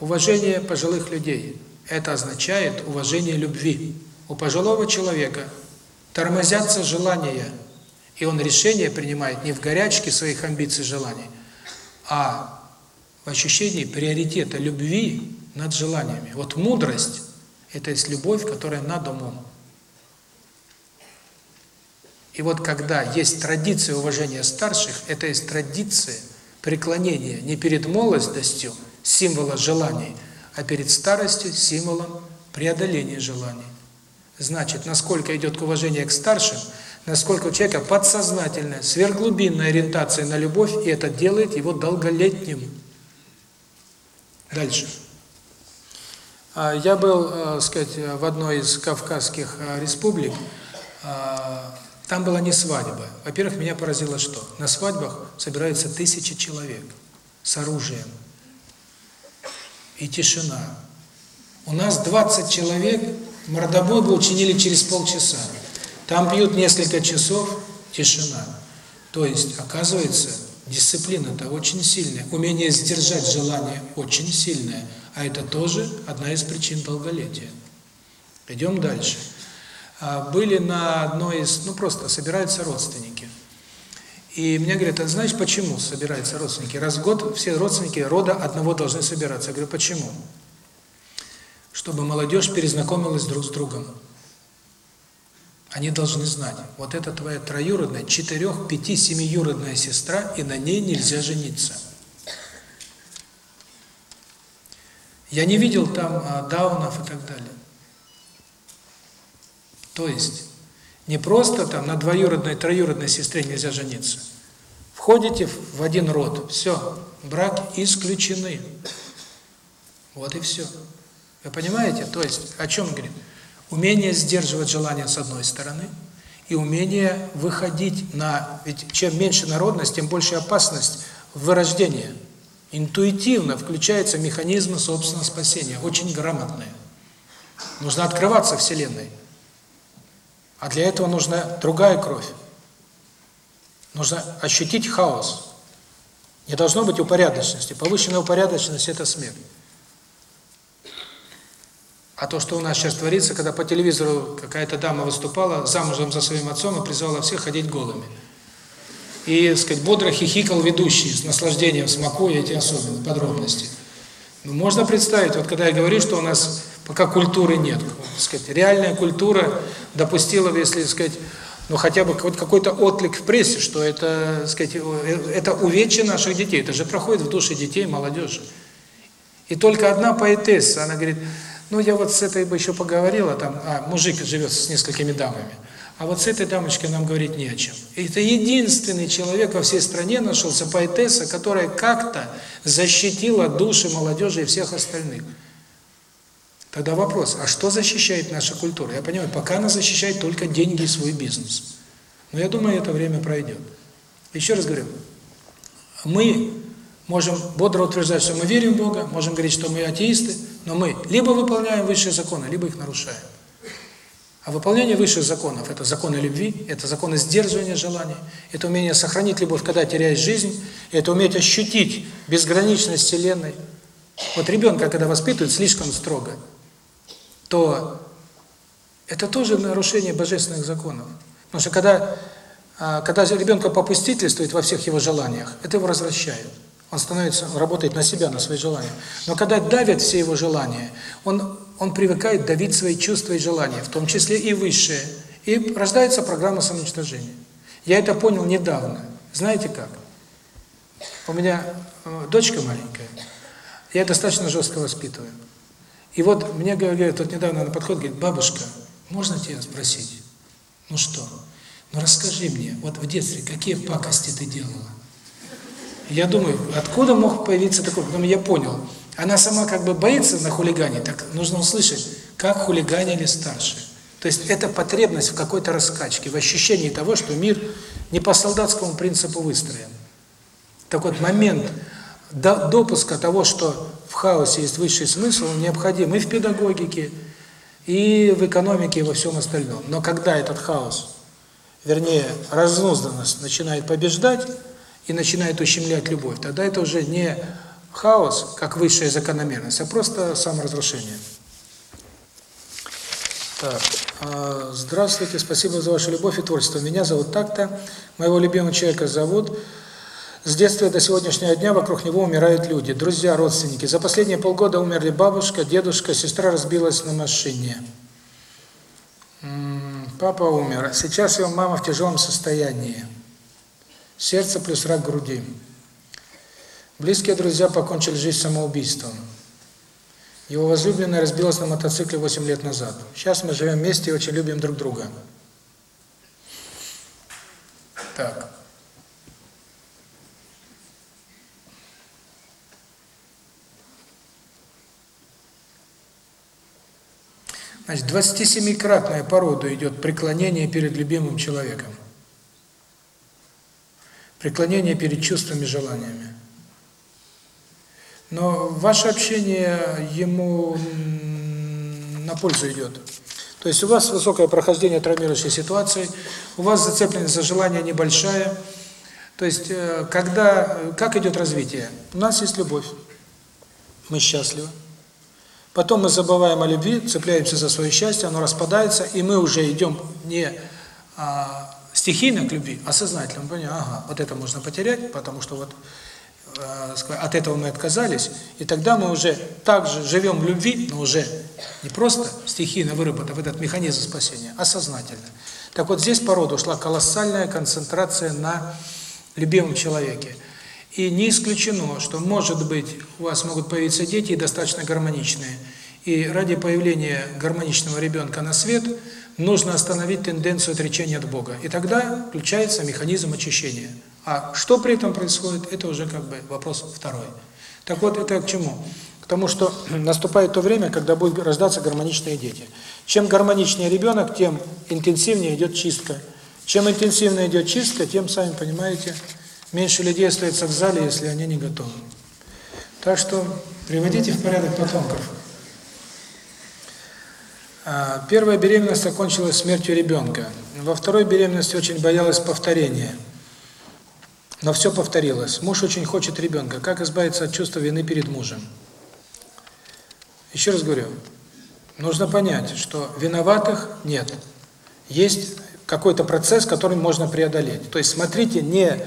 уважение пожилых людей – это означает уважение любви. У пожилого человека тормозятся желания, и он решение принимает не в горячке своих амбиций желаний, а ощущении приоритета любви над желаниями. Вот мудрость – это есть любовь, которая над умом. И вот когда есть традиция уважения старших, это есть традиция преклонения не перед молодостью, символа желаний, а перед старостью, символом преодоления желаний. Значит, насколько идет уважение к старшим, насколько у человека подсознательная, сверхглубинная ориентация на любовь, и это делает его долголетним дальше. Я был, так сказать, в одной из кавказских республик, там была не свадьба. Во-первых, меня поразило что? На свадьбах собираются тысячи человек с оружием. И тишина. У нас 20 человек, мордобой был учинили через полчаса. Там пьют несколько часов, тишина. То есть, оказывается, Дисциплина – это очень сильная, умение сдержать желание очень сильное, а это тоже одна из причин долголетия. Идем дальше. А, были на одной из, ну просто собираются родственники. И мне говорят, а знаешь, почему собираются родственники? Раз в год все родственники рода одного должны собираться. Я говорю, почему? Чтобы молодежь перезнакомилась друг с другом. Они должны знать, вот это твоя троюродная, четырех, пяти, семиюродная сестра, и на ней нельзя жениться. Я не видел там а, даунов и так далее. То есть, не просто там на двоюродной, троюродной сестре нельзя жениться. Входите в один род, все, брак исключены. Вот и все. Вы понимаете? То есть, о чем говорит? умение сдерживать желания с одной стороны и умение выходить на... Ведь чем меньше народность, тем больше опасность вырождения. Интуитивно включается механизмы собственного спасения, очень грамотные. Нужно открываться Вселенной. А для этого нужна другая кровь. Нужно ощутить хаос. Не должно быть упорядоченности. Повышенная упорядоченность – это смерть. А то, что у нас сейчас творится, когда по телевизору какая-то дама выступала замужем за своим отцом и призывала всех ходить голыми. И, сказать, бодро хихикал ведущий с наслаждением, смакуя эти особенные подробности. Но можно представить, вот когда я говорю, что у нас пока культуры нет, так сказать, реальная культура допустила, если, так сказать, ну хотя бы вот какой-то отклик в прессе, что это, так сказать, это увечье наших детей, это же проходит в душе детей, молодежи. И только одна поэтесса, она говорит, ну, я вот с этой бы еще поговорила, там, а, мужик живет с несколькими дамами. А вот с этой дамочкой нам говорить не о чем. Это единственный человек во всей стране нашелся, поэтесса, которая как-то защитила души молодежи и всех остальных. Тогда вопрос, а что защищает наша культура? Я понимаю, пока она защищает только деньги и свой бизнес. Но я думаю, это время пройдет. Еще раз говорю, мы можем бодро утверждать, что мы верим в Бога, можем говорить, что мы атеисты, но мы либо выполняем высшие законы, либо их нарушаем. А выполнение высших законов – это законы любви, это законы сдерживания желаний, это умение сохранить любовь, когда теряешь жизнь, это уметь ощутить безграничность Вселенной. Вот ребенка, когда воспитывают слишком строго, то это тоже нарушение божественных законов. Потому что когда, когда ребенка попустительствует во всех его желаниях, это его развращает. Он становится, работает на себя, на свои желания. Но когда давят все его желания, он, он привыкает давить свои чувства и желания, в том числе и высшие. И рождается программа самоуничтожения. Я это понял недавно. Знаете как? У меня э, дочка маленькая. Я достаточно жестко воспитываю. И вот мне говорят, вот недавно она подходит, говорит, бабушка, можно тебя спросить? Ну что? Ну расскажи мне, вот в детстве какие пакости ты делала? Я думаю, откуда мог появиться такой? Потом я понял. Она сама как бы боится на хулигане, так нужно услышать, как хулиганили старшие. То есть это потребность в какой-то раскачке, в ощущении того, что мир не по солдатскому принципу выстроен. Так вот, момент допуска того, что в хаосе есть высший смысл, он необходим и в педагогике, и в экономике, и во всем остальном. Но когда этот хаос, вернее, разнузданность начинает побеждать, и начинает ущемлять любовь, тогда это уже не хаос, как высшая закономерность, а просто саморазрушение. Так. А, здравствуйте, спасибо за вашу любовь и творчество. Меня зовут так-то, моего любимого человека зовут. С детства до сегодняшнего дня вокруг него умирают люди, друзья, родственники. За последние полгода умерли бабушка, дедушка, сестра разбилась на машине. Папа умер. Сейчас его мама в тяжелом состоянии. Сердце плюс рак груди. Близкие друзья покончили жизнь самоубийством. Его возлюбленная разбилась на мотоцикле 8 лет назад. Сейчас мы живем вместе и очень любим друг друга. Так. Значит, 27-кратное породу идет преклонение перед любимым человеком преклонение перед чувствами и желаниями. Но ваше общение ему на пользу идет. То есть у вас высокое прохождение травмирующей ситуации, у вас зацепленность за желание небольшая. То есть э, когда как идет развитие? У нас есть любовь. Мы счастливы. Потом мы забываем о любви, цепляемся за свое счастье, оно распадается, и мы уже идем не а, стихийно к любви, а осознательно, сознательно, понимаю, ага, вот это можно потерять, потому что вот э, от этого мы отказались, и тогда мы уже также живем в любви, но уже не просто стихийно выработав этот механизм спасения, а сознательно. Так вот здесь по роду шла колоссальная концентрация на любимом человеке. И не исключено, что, может быть, у вас могут появиться дети достаточно гармоничные – и ради появления гармоничного ребенка на свет нужно остановить тенденцию отречения от Бога. И тогда включается механизм очищения. А что при этом происходит, это уже как бы вопрос второй. Так вот, это к чему? К тому, что наступает то время, когда будут рождаться гармоничные дети. Чем гармоничнее ребенок, тем интенсивнее идет чистка. Чем интенсивнее идет чистка, тем, сами понимаете, меньше людей остается в зале, если они не готовы. Так что приводите в порядок потомков. Первая беременность окончилась смертью ребенка. Во второй беременности очень боялась повторения. Но все повторилось. Муж очень хочет ребенка. Как избавиться от чувства вины перед мужем? Еще раз говорю, нужно понять, что виноватых нет. Есть какой-то процесс, который можно преодолеть. То есть смотрите не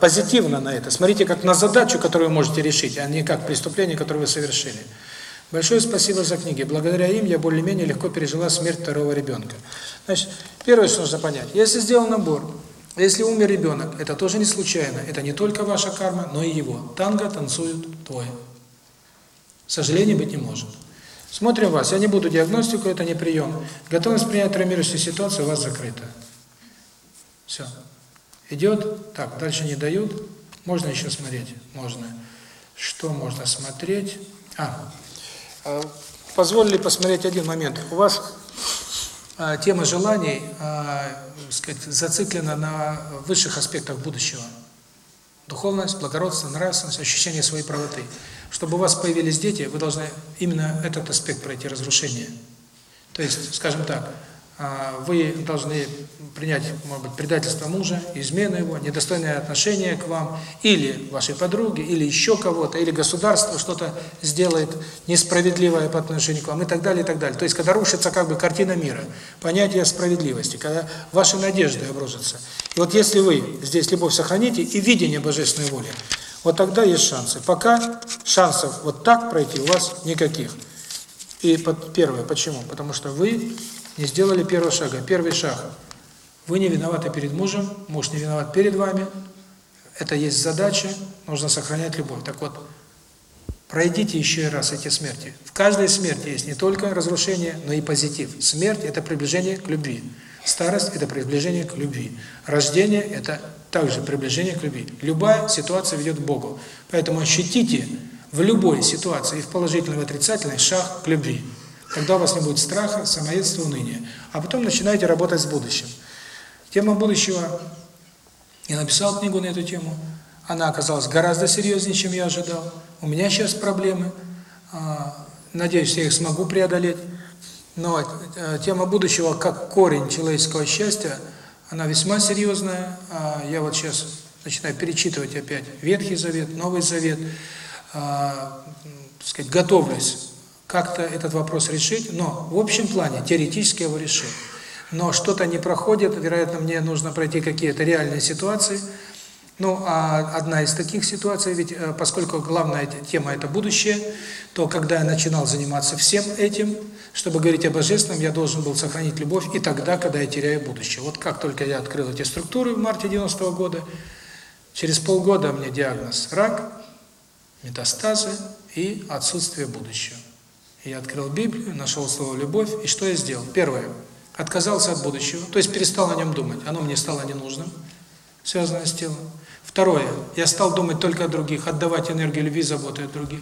позитивно на это, смотрите как на задачу, которую вы можете решить, а не как преступление, которое вы совершили. Большое спасибо за книги. Благодаря им я более-менее легко пережила смерть второго ребенка. Значит, первое, что нужно понять. Если сделал набор, если умер ребенок, это тоже не случайно. Это не только ваша карма, но и его. Танго танцуют твое. Сожалению, быть не может. Смотрим вас. Я не буду диагностику, это не прием. Готовность принять травмирующую ситуацию у вас закрыта. Все. Идет. Так, дальше не дают. Можно еще смотреть? Можно. Что можно смотреть? А, Э, позволили посмотреть один момент. У вас э, тема желаний, э, сказать, зациклена на высших аспектах будущего. Духовность, благородство, нравственность, ощущение своей правоты. Чтобы у вас появились дети, вы должны именно этот аспект пройти разрушение. То есть, скажем так, Э, вы должны принять, может быть, предательство мужа, измену его, недостойное отношение к вам, или вашей подруге, или еще кого-то, или государство что-то сделает несправедливое по отношению к вам, и так далее, и так далее. То есть, когда рушится как бы картина мира, понятие справедливости, когда ваши надежды обрушатся. И вот если вы здесь любовь сохраните и видение божественной воли, вот тогда есть шансы. Пока шансов вот так пройти у вас никаких. И под, первое, почему? Потому что вы не сделали первого шага, первый шаг. Вы не виноваты перед мужем, муж не виноват перед вами. Это есть задача, нужно сохранять любовь. Так вот, пройдите еще раз эти смерти. В каждой смерти есть не только разрушение, но и позитив. Смерть – это приближение к любви. Старость – это приближение к любви. Рождение – это также приближение к любви. Любая ситуация ведет к Богу. Поэтому ощутите в любой ситуации, и в положительной, и в отрицательной, шаг к любви. Когда у вас не будет страха, самоедства, уныния. А потом начинаете работать с будущим. Тема будущего. Я написал книгу на эту тему. Она оказалась гораздо серьезнее, чем я ожидал. У меня сейчас проблемы. А, надеюсь, я их смогу преодолеть. Но э, тема будущего как корень человеческого счастья, она весьма серьезная. А, я вот сейчас начинаю перечитывать опять Ветхий Завет, Новый Завет, а, сказать, готовлюсь как-то этот вопрос решить, но в общем плане теоретически его решил. Но что-то не проходит, вероятно, мне нужно пройти какие-то реальные ситуации. Ну, а одна из таких ситуаций, ведь э, поскольку главная тема – это будущее, то когда я начинал заниматься всем этим, чтобы говорить о Божественном, я должен был сохранить любовь и тогда, когда я теряю будущее. Вот как только я открыл эти структуры в марте 90 -го года, через полгода мне диагноз – рак, метастазы и отсутствие будущего. Я открыл Библию, нашел слово «любовь», и что я сделал? Первое. Отказался от будущего, то есть перестал о нем думать, оно мне стало ненужным, связанное с телом. Второе. Я стал думать только о других, отдавать энергию любви, заботы о других.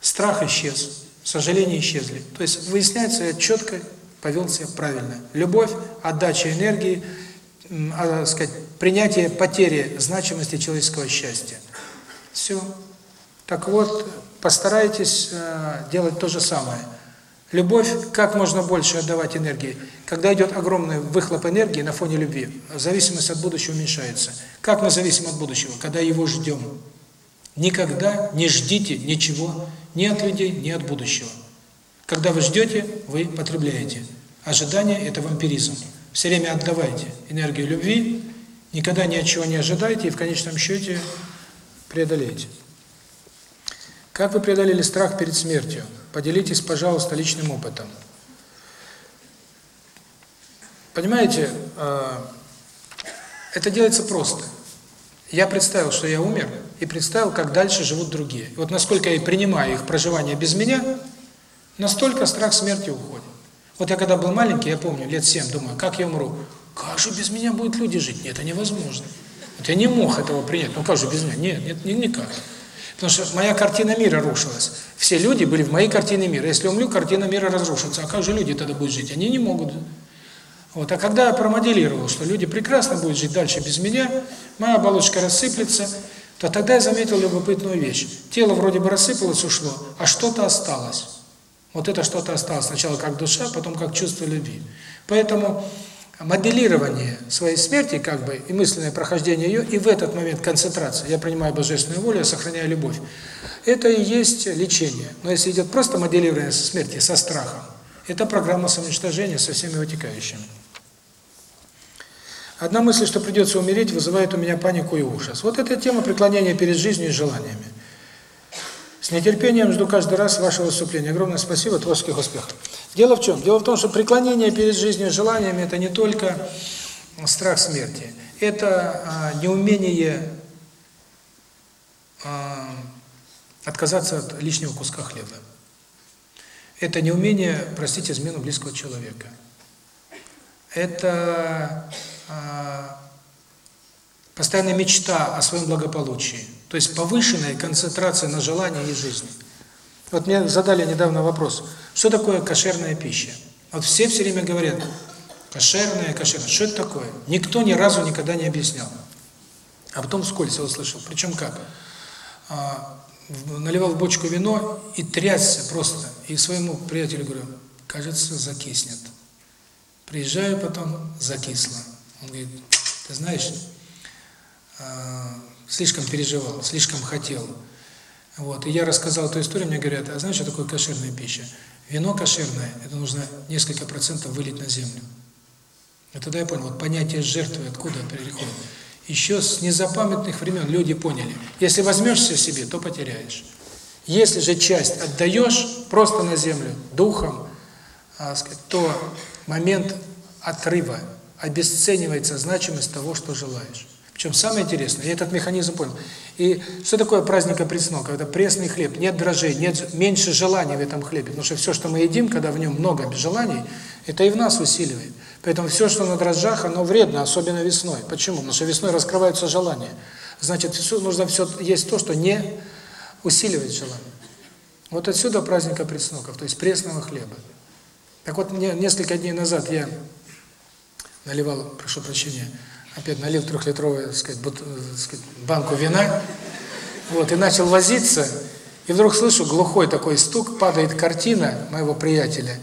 Страх исчез, сожаления исчезли. То есть выясняется, я четко повел себя правильно. Любовь, отдача энергии, а, сказать, принятие потери значимости человеческого счастья. Все. Так вот, постарайтесь э, делать то же самое. Любовь, как можно больше отдавать энергии. Когда идет огромный выхлоп энергии на фоне любви, зависимость от будущего уменьшается. Как мы зависим от будущего? Когда его ждем. Никогда не ждите ничего ни от людей, ни от будущего. Когда вы ждете, вы потребляете. Ожидание – это вампиризм. Все время отдавайте энергию любви, никогда ни от чего не ожидайте и в конечном счете преодолеете. Как вы преодолели страх перед смертью? Поделитесь, пожалуйста, личным опытом. Понимаете, а, это делается просто. Я представил, что я умер, и представил, как дальше живут другие. И вот насколько я принимаю их проживание без меня, настолько страх смерти уходит. Вот я когда был маленький, я помню, лет 7, думаю, как я умру? Как же без меня будут люди жить? Нет, это невозможно. Вот я не мог этого принять. Ну как же без меня? Нет, нет, никак. Потому что моя картина мира рушилась. Все люди были в моей картине мира. Если умлю, картина мира разрушится. А как же люди тогда будут жить? Они не могут. Вот. А когда я промоделировал, что люди прекрасно будут жить дальше без меня, моя оболочка рассыплется, то тогда я заметил любопытную вещь. Тело вроде бы рассыпалось, ушло, а что-то осталось. Вот это что-то осталось. Сначала как душа, потом как чувство любви. Поэтому моделирование своей смерти, как бы, и мысленное прохождение ее, и в этот момент концентрация, я принимаю божественную волю, я сохраняю любовь, это и есть лечение. Но если идет просто моделирование смерти со страхом, это программа самоуничтожения со всеми вытекающими. Одна мысль, что придется умереть, вызывает у меня панику и ужас. Вот эта тема преклонения перед жизнью и желаниями. С нетерпением жду каждый раз вашего выступления. Огромное спасибо, творческих успехов. Дело в чем? Дело в том, что преклонение перед жизнью желаниями – это не только страх смерти. Это а, неумение а, отказаться от лишнего куска хлеба. Это неумение простить измену близкого человека. Это а, постоянная мечта о своем благополучии. То есть повышенная концентрация на желании и жизни. Вот мне задали недавно вопрос – что такое кошерная пища? Вот все все время говорят, кошерная, кошерная. Что это такое? Никто ни разу никогда не объяснял. А потом вскользь я услышал. Причем как? А, наливал в бочку вино и трясся просто. И своему приятелю говорю, кажется, закиснет. Приезжаю потом, закисло. Он говорит, ты знаешь, а, слишком переживал, слишком хотел. Вот. И я рассказал эту историю, мне говорят, а знаешь, что такое кошерная пища? Вино кошерное, это нужно несколько процентов вылить на землю. Это тогда я понял, вот понятие жертвы откуда приходит. Еще с незапамятных времен люди поняли, если возьмешься себе, то потеряешь. Если же часть отдаешь просто на землю, духом, а, то момент отрыва обесценивается значимость того, что желаешь. Причем самое интересное, я этот механизм понял. И что такое праздник опреснок? Это пресный хлеб, нет дрожжей, нет меньше желаний в этом хлебе. Потому что все, что мы едим, когда в нем много желаний, это и в нас усиливает. Поэтому все, что на дрожжах, оно вредно, особенно весной. Почему? Потому что весной раскрываются желания. Значит, все, нужно все есть то, что не усиливает желание. Вот отсюда праздника пресноков, то есть пресного хлеба. Так вот, несколько дней назад я наливал, прошу прощения, опять налил трехлитровый, сказать, бут, э, сказать, банку вина, вот, и начал возиться, и вдруг слышу глухой такой стук, падает картина моего приятеля,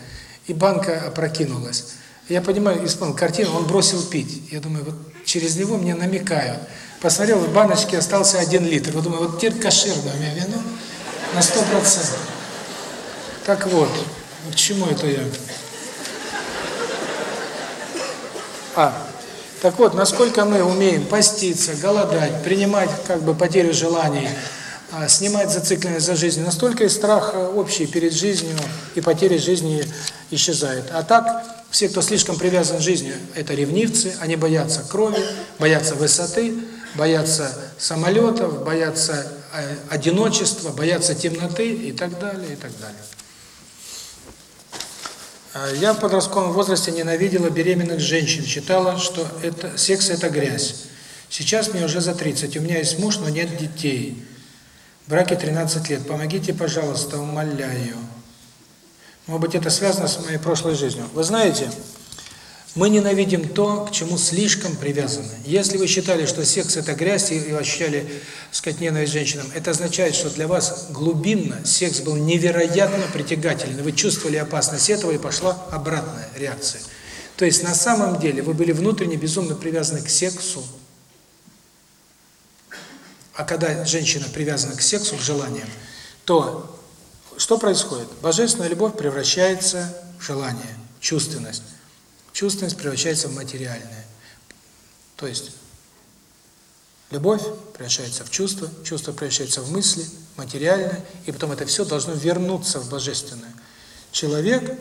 и банка опрокинулась. Я понимаю, исполнил картину, он бросил пить. Я думаю, вот через него мне намекают. Посмотрел, в баночке остался один литр. Вот думаю, вот теперь кошерное у меня вино на сто процентов. Так вот, к чему это я? А, так вот, насколько мы умеем поститься, голодать, принимать как бы потерю желаний, а, снимать зацикленность за жизнь, настолько и страх э, общий перед жизнью и потерей жизни исчезает. А так, все, кто слишком привязан к жизни, это ревнивцы, они боятся крови, боятся высоты, боятся самолетов, боятся э, одиночества, боятся темноты и так далее, и так далее. Э, я в подростковом возрасте ненавидела беременных женщин, считала, что это секс – это грязь. Сейчас мне уже за 30, у меня есть муж, но нет детей. В браке 13 лет. Помогите, пожалуйста, умоляю. Может быть, это связано с моей прошлой жизнью. Вы знаете, мы ненавидим то, к чему слишком привязаны. Если вы считали, что секс – это грязь, и ощущали, так сказать, ненависть женщинам, это означает, что для вас глубинно секс был невероятно притягателен. Вы чувствовали опасность этого, и пошла обратная реакция. То есть на самом деле вы были внутренне безумно привязаны к сексу. А когда женщина привязана к сексу, к желаниям, то что происходит? Божественная любовь превращается в желание, чувственность чувственность превращается в материальное. То есть любовь превращается в чувство, чувство превращается в мысли, материальное, и потом это все должно вернуться в божественное. Человек,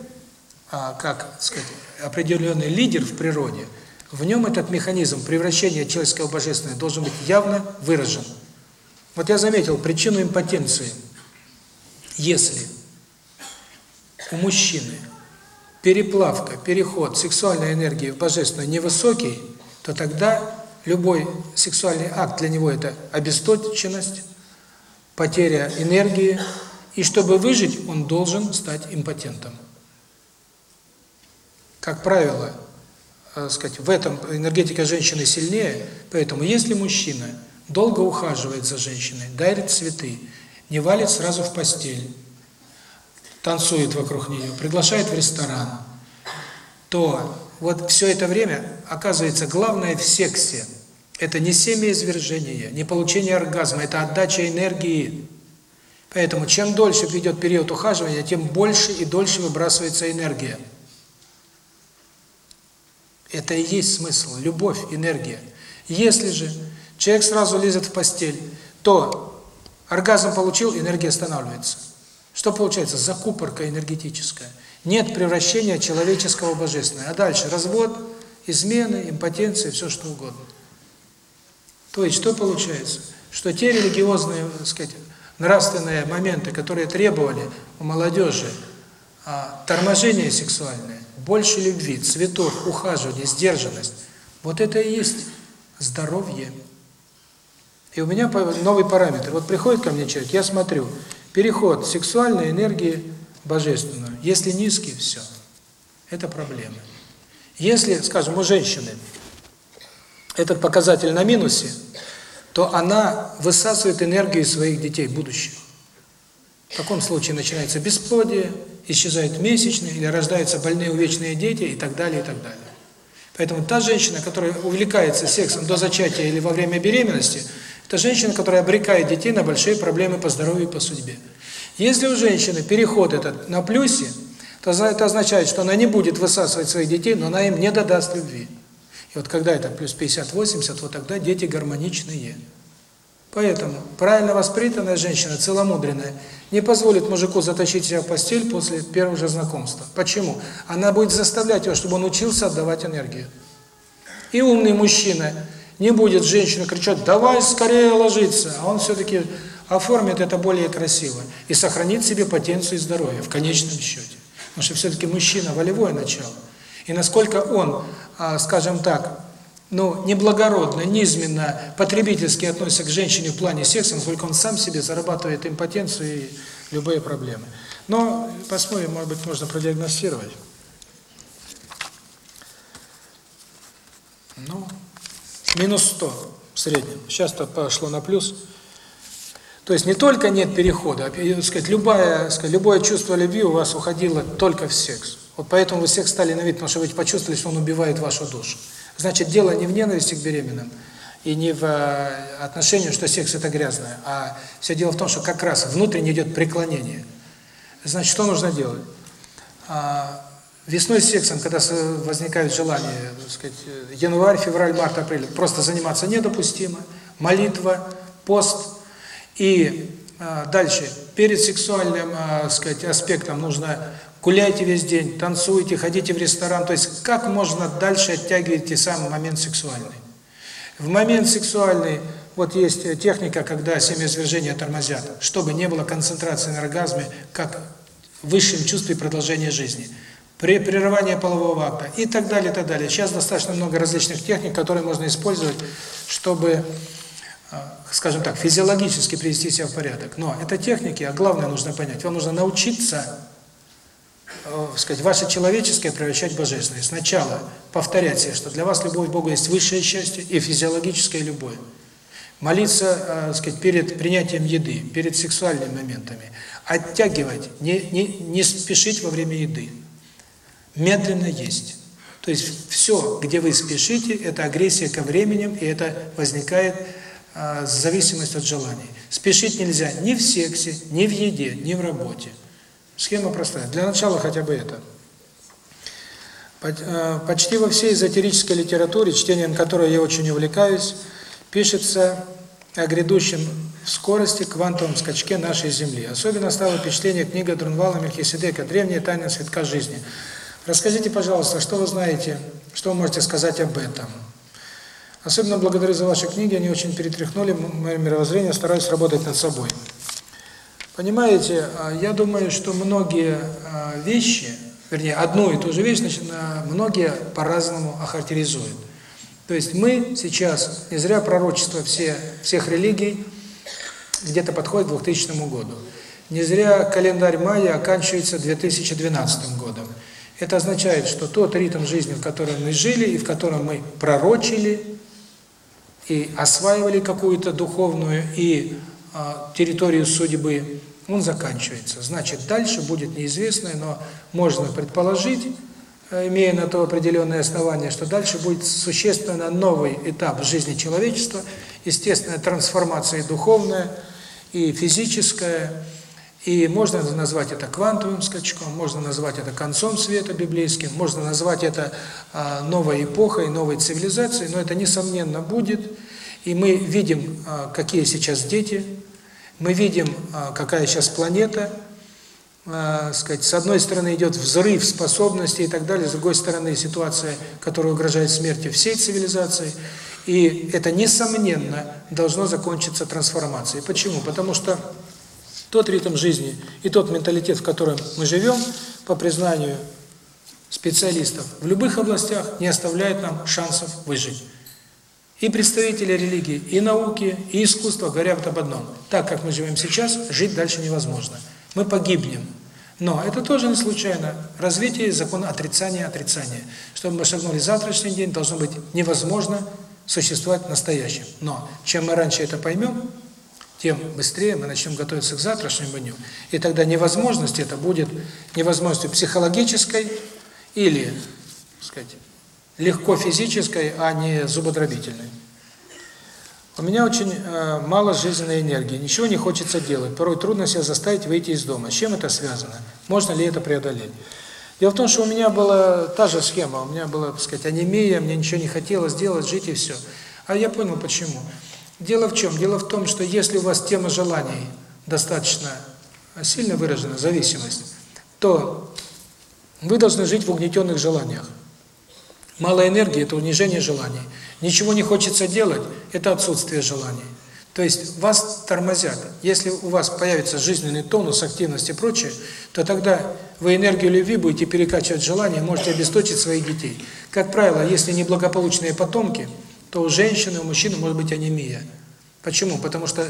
а, как сказать, определенный лидер в природе, в нем этот механизм превращения человеческого в божественное должен быть явно выражен. Вот я заметил причину импотенции. Если у мужчины переплавка, переход сексуальной энергии в божественную невысокий, то тогда любой сексуальный акт для него это обесточенность, потеря энергии, и чтобы выжить, он должен стать импотентом. Как правило, сказать, в этом энергетика женщины сильнее, поэтому если мужчина долго ухаживает за женщиной, дарит цветы, не валит сразу в постель, танцует вокруг нее, приглашает в ресторан, то вот все это время, оказывается, главное в сексе – это не семяизвержение, не получение оргазма, это отдача энергии. Поэтому чем дольше идет период ухаживания, тем больше и дольше выбрасывается энергия. Это и есть смысл – любовь, энергия. Если же человек сразу лезет в постель, то оргазм получил, энергия останавливается. Что получается? Закупорка энергетическая. Нет превращения человеческого в божественное. А дальше развод, измены, импотенция, все что угодно. То есть что получается? Что те религиозные, так сказать, нравственные моменты, которые требовали у молодежи а, торможение сексуальное, больше любви, цветов, ухаживания, сдержанность, вот это и есть здоровье. И у меня новый параметр. Вот приходит ко мне человек, я смотрю – переход сексуальной энергии божественную. Если низкий, все. Это проблема. Если, скажем, у женщины этот показатель на минусе, то она высасывает энергию своих детей будущих. В таком случае начинается бесплодие, исчезает месячные или рождаются больные увечные дети и так далее, и так далее. Поэтому та женщина, которая увлекается сексом до зачатия или во время беременности, это женщина, которая обрекает детей на большие проблемы по здоровью и по судьбе. Если у женщины переход этот на плюсе, то это означает, что она не будет высасывать своих детей, но она им не додаст любви. И вот когда это плюс 50-80, вот тогда дети гармоничные. Поэтому правильно воспитанная женщина, целомудренная, не позволит мужику затащить себя в постель после первого же знакомства. Почему? Она будет заставлять его, чтобы он учился отдавать энергию. И умный мужчина – не будет женщина кричать, давай скорее ложиться, а он все-таки оформит это более красиво и сохранит себе потенцию и здоровье в конечном счете. Потому что все-таки мужчина – волевое начало. И насколько он, а, скажем так, ну, неблагородно, низменно, потребительски относится к женщине в плане секса, насколько он сам себе зарабатывает импотенцию и любые проблемы. Но посмотрим, может быть, можно продиагностировать. Ну минус 100 в среднем. Сейчас это пошло на плюс. То есть не только нет перехода, а, э, сказать, любое, сказать, любое чувство любви у вас уходило только в секс. Вот поэтому вы всех стали ненавидеть, потому что вы почувствовали, что он убивает вашу душу. Значит, дело не в ненависти к беременным и не в э, отношении, что секс это грязное, а все дело в том, что как раз внутренне идет преклонение. Значит, что нужно делать? А, Весной сексом, когда возникает желание, так сказать, январь, февраль, март, апрель, просто заниматься недопустимо, молитва, пост. И э, дальше, перед сексуальным э, сказать, аспектом нужно гуляйте весь день, танцуйте, ходите в ресторан. То есть как можно дальше оттягивать те самый момент сексуальный. В момент сексуальный вот есть техника, когда семяизвержения тормозят, чтобы не было концентрации на оргазме, как высшем чувстве продолжения жизни – при прерывании полового акта и так далее, и так далее. Сейчас достаточно много различных техник, которые можно использовать, чтобы, э, скажем так, физиологически привести себя в порядок. Но это техники, а главное нужно понять, вам нужно научиться э, сказать, ваше человеческое превращать в божественное. Сначала повторять себе, что для вас любовь к Богу есть высшее счастье и физиологическая любовь. Молиться, э, сказать, перед принятием еды, перед сексуальными моментами. Оттягивать, не, не, не спешить во время еды медленно есть. То есть все, где вы спешите, это агрессия ко временем, и это возникает э, зависимость от желаний. Спешить нельзя ни в сексе, ни в еде, ни в работе. Схема простая. Для начала хотя бы это. А, почти во всей эзотерической литературе, чтением которой я очень увлекаюсь, пишется о грядущем в скорости квантовом скачке нашей Земли. Особенно стало впечатление книга Друнвала Мельхиседека «Древние тайны цветка жизни», Расскажите, пожалуйста, что вы знаете, что вы можете сказать об этом? Особенно благодарю за ваши книги, они очень перетряхнули мое мировоззрение, стараюсь работать над собой. Понимаете, а, я думаю, что многие а, вещи, вернее, одну и ту же вещь, значит, многие по-разному охарактеризуют. То есть мы сейчас, не зря пророчество все, всех религий, где-то подходит к 2000 году. Не зря календарь майя оканчивается 2012 годом. Это означает, что тот ритм жизни, в котором мы жили, и в котором мы пророчили, и осваивали какую-то духовную и э, территорию судьбы, он заканчивается. Значит, дальше будет неизвестное, но можно предположить, э, имея на то определенные основания, что дальше будет существенно новый этап жизни человечества, естественная трансформация духовная и физическая, и можно назвать это квантовым скачком, можно назвать это концом света библейским, можно назвать это э, новой эпохой, новой цивилизацией, но это несомненно будет. И мы видим, а, какие сейчас дети, мы видим, а, какая сейчас планета. Сказать, с одной стороны идет взрыв способностей и так далее, с другой стороны ситуация, которая угрожает смерти всей цивилизации. И это, несомненно, должно закончиться трансформацией. Почему? Потому что тот ритм жизни и тот менталитет, в котором мы живем, по признанию специалистов в любых областях, не оставляет нам шансов выжить. И представители религии, и науки, и искусства говорят об одном. Так как мы живем сейчас, жить дальше невозможно. Мы погибнем. Но это тоже не случайно. Развитие закона отрицания, отрицания. Чтобы мы шагнули завтрашний день, должно быть невозможно существовать в настоящем. Но чем мы раньше это поймем, тем быстрее мы начнем готовиться к завтрашнему дню. И тогда невозможность это будет невозможностью психологической или, так сказать, легко физической, а не зубодробительной. У меня очень э, мало жизненной энергии, ничего не хочется делать, порой трудно себя заставить выйти из дома. С чем это связано? Можно ли это преодолеть? Дело в том, что у меня была та же схема, у меня была, так сказать, анемия, мне ничего не хотелось делать, жить и все. А я понял, почему. Почему? Дело в чем? Дело в том, что если у вас тема желаний достаточно сильно выражена, зависимость, то вы должны жить в угнетенных желаниях. Мало энергии – это унижение желаний. Ничего не хочется делать – это отсутствие желаний. То есть вас тормозят. Если у вас появится жизненный тонус, активность и прочее, то тогда вы энергию любви будете перекачивать желание, можете обесточить своих детей. Как правило, если неблагополучные потомки – то у женщины, у мужчины может быть анемия. Почему? Потому что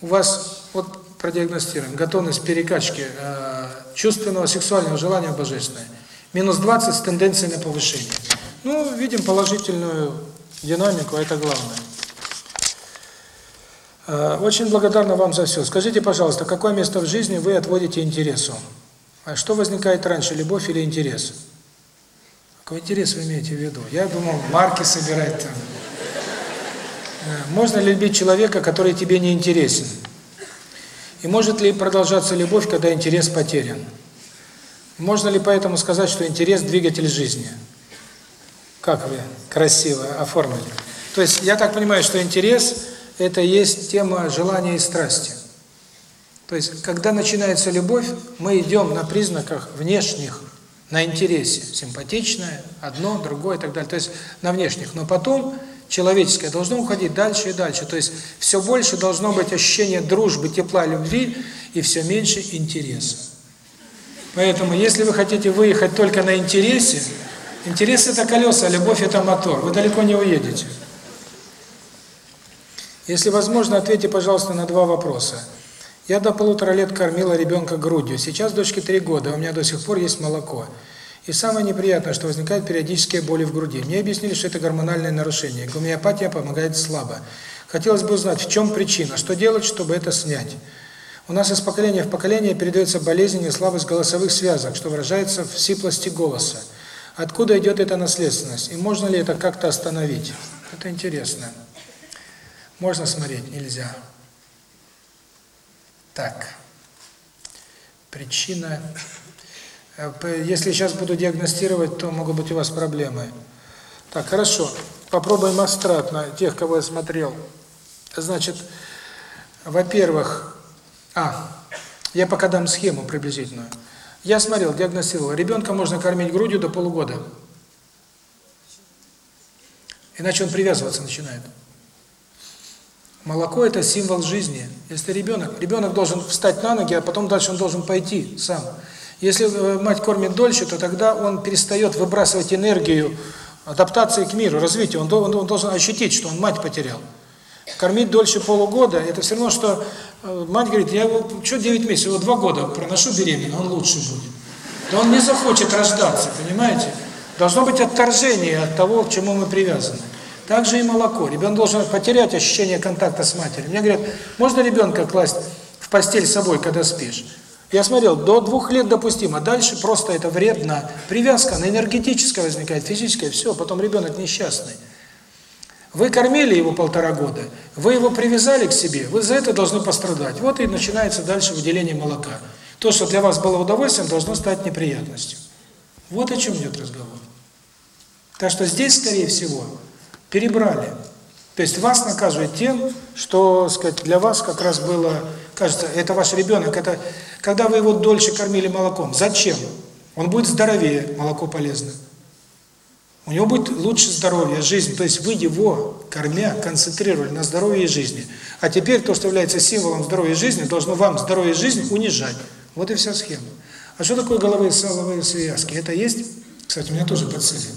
у вас, вот продиагностируем, готовность перекачки э, чувственного сексуального желания божественное. Минус 20 с тенденцией на повышение. Ну, видим положительную динамику, это главное. Очень благодарна вам за все. Скажите, пожалуйста, какое место в жизни вы отводите интересу? А что возникает раньше, любовь или интерес? Интерес. Какой интерес вы имеете в виду? Я думал, марки собирать там. Можно ли любить человека, который тебе не интересен? И может ли продолжаться любовь, когда интерес потерян? Можно ли поэтому сказать, что интерес – двигатель жизни? Как вы красиво оформили. То есть, я так понимаю, что интерес – это есть тема желания и страсти. То есть, когда начинается любовь, мы идем на признаках внешних, на интересе, симпатичное, одно, другое и так далее, то есть на внешних. Но потом человеческое должно уходить дальше и дальше, то есть все больше должно быть ощущение дружбы, тепла, любви и все меньше интереса. Поэтому, если вы хотите выехать только на интересе, интерес – это колеса, а любовь – это мотор, вы далеко не уедете. Если возможно, ответьте, пожалуйста, на два вопроса. Я до полутора лет кормила ребенка грудью. Сейчас дочке три года, у меня до сих пор есть молоко. И самое неприятное, что возникают периодические боли в груди. Мне объяснили, что это гормональное нарушение. Гомеопатия помогает слабо. Хотелось бы узнать, в чем причина, что делать, чтобы это снять. У нас из поколения в поколение передается болезнь и слабость голосовых связок, что выражается в сиплости голоса. Откуда идет эта наследственность? И можно ли это как-то остановить? Это интересно. Можно смотреть, нельзя. Нельзя так. Причина... Э, если сейчас буду диагностировать, то могут быть у вас проблемы. Так, хорошо. Попробуем астрат на тех, кого я смотрел. Значит, во-первых... А, я пока дам схему приблизительную. Я смотрел, диагностировал. Ребенка можно кормить грудью до полугода. Иначе он привязываться начинает. Молоко – это символ жизни. Если ребенок, ребенок должен встать на ноги, а потом дальше он должен пойти сам. Если э, мать кормит дольше, то тогда он перестает выбрасывать энергию адаптации к миру, развития. Он, он, он должен ощутить, что он мать потерял. Кормить дольше полугода – это все равно, что э, мать говорит, я его, что 9 месяцев, его 2 года проношу беременную, он лучше будет. Да он не захочет рождаться, понимаете? Должно быть отторжение от того, к чему мы привязаны также и молоко. Ребенок должен потерять ощущение контакта с матерью. Мне говорят, можно ребенка класть в постель с собой, когда спишь? Я смотрел, до двух лет допустимо, дальше просто это вредно. Привязка, она энергетическая возникает, физическая, все, потом ребенок несчастный. Вы кормили его полтора года, вы его привязали к себе, вы за это должны пострадать. Вот и начинается дальше выделение молока. То, что для вас было удовольствием, должно стать неприятностью. Вот о чем идет разговор. Так что здесь, скорее всего, перебрали. То есть вас наказывают тем, что сказать, для вас как раз было, кажется, это ваш ребенок, это когда вы его дольше кормили молоком. Зачем? Он будет здоровее, молоко полезно. У него будет лучше здоровье, жизнь. То есть вы его, кормя, концентрировали на здоровье и жизни. А теперь то, что является символом здоровья и жизни, должно вам здоровье и жизнь унижать. Вот и вся схема. А что такое головые саловые связки? Это есть? Кстати, у меня тоже подсадили.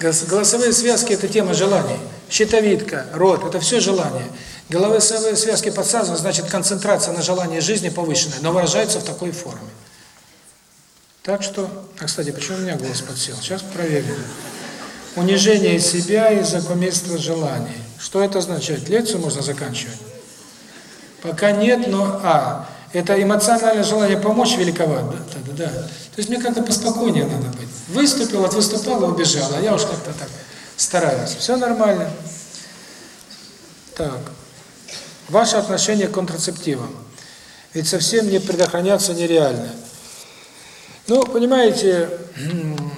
Голосовые связки – это тема желаний. Щитовидка, рот – это все желание. Головосовые связки подсазывают, значит, концентрация на желании жизни повышенная, но выражается в такой форме. Так что... А, кстати, почему у меня голос подсел? Сейчас проверим. Унижение себя из-за кумирства желаний. Что это означает? Лекцию можно заканчивать? Пока нет, но... А, это эмоциональное желание помочь великовато. Да, да, да. То есть мне как-то поспокойнее надо быть. Выступил, вот выступала, убежала. Я уж как-то так стараюсь. Все нормально. Так. Ваше отношение к контрацептивам. Ведь совсем не предохраняться нереально. Ну, понимаете,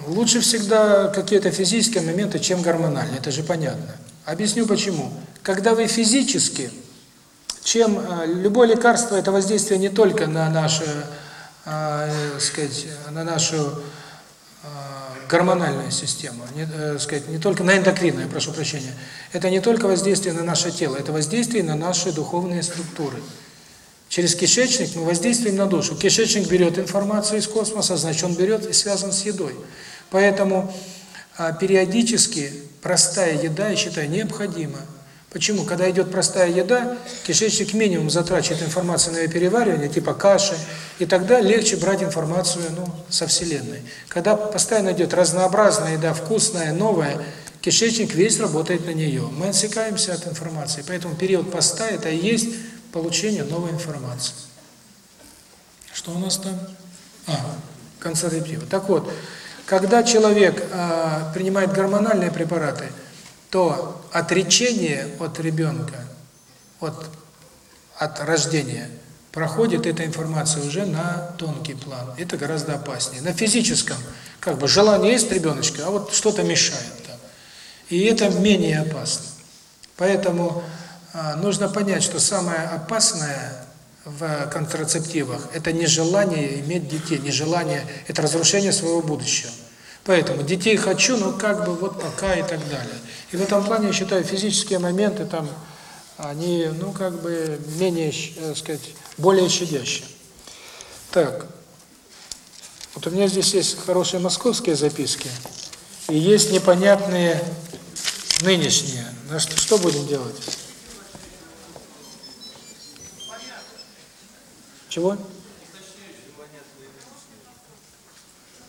лучше всегда какие-то физические моменты, чем гормональные, это же понятно. Объясню почему. Когда вы физически, чем э, любое лекарство, это воздействие не только на наше сказать, на нашу гормональную систему, не, сказать, не только на эндокринную, прошу прощения. Это не только воздействие на наше тело, это воздействие на наши духовные структуры. Через кишечник мы воздействуем на душу. Кишечник берет информацию из космоса, значит, он берет и связан с едой. Поэтому периодически простая еда, я считаю, необходима. Почему? Когда идет простая еда, кишечник минимум затрачивает информацию на ее переваривание, типа каши, и тогда легче брать информацию ну, со Вселенной. Когда постоянно идет разнообразная еда, вкусная, новая, кишечник весь работает на нее. Мы отсекаемся от информации. Поэтому период поста – это и есть получение новой информации. Что у нас там? А, концеррептива. Так вот, когда человек э, принимает гормональные препараты, то отречение от ребенка, от, от рождения, проходит эта информация уже на тонкий план. Это гораздо опаснее. На физическом, как бы, желание есть ребеночка, а вот что-то мешает. Да. И это менее опасно. Поэтому э, нужно понять, что самое опасное в контрацептивах – это нежелание иметь детей, нежелание – это разрушение своего будущего. Поэтому детей хочу, но как бы вот пока и так далее. И в этом плане, я считаю, физические моменты там, они, ну, как бы менее, э, сказать, более щадящие. Так, вот у меня здесь есть хорошие московские записки, и есть непонятные нынешние. На что, что будем делать? Чего?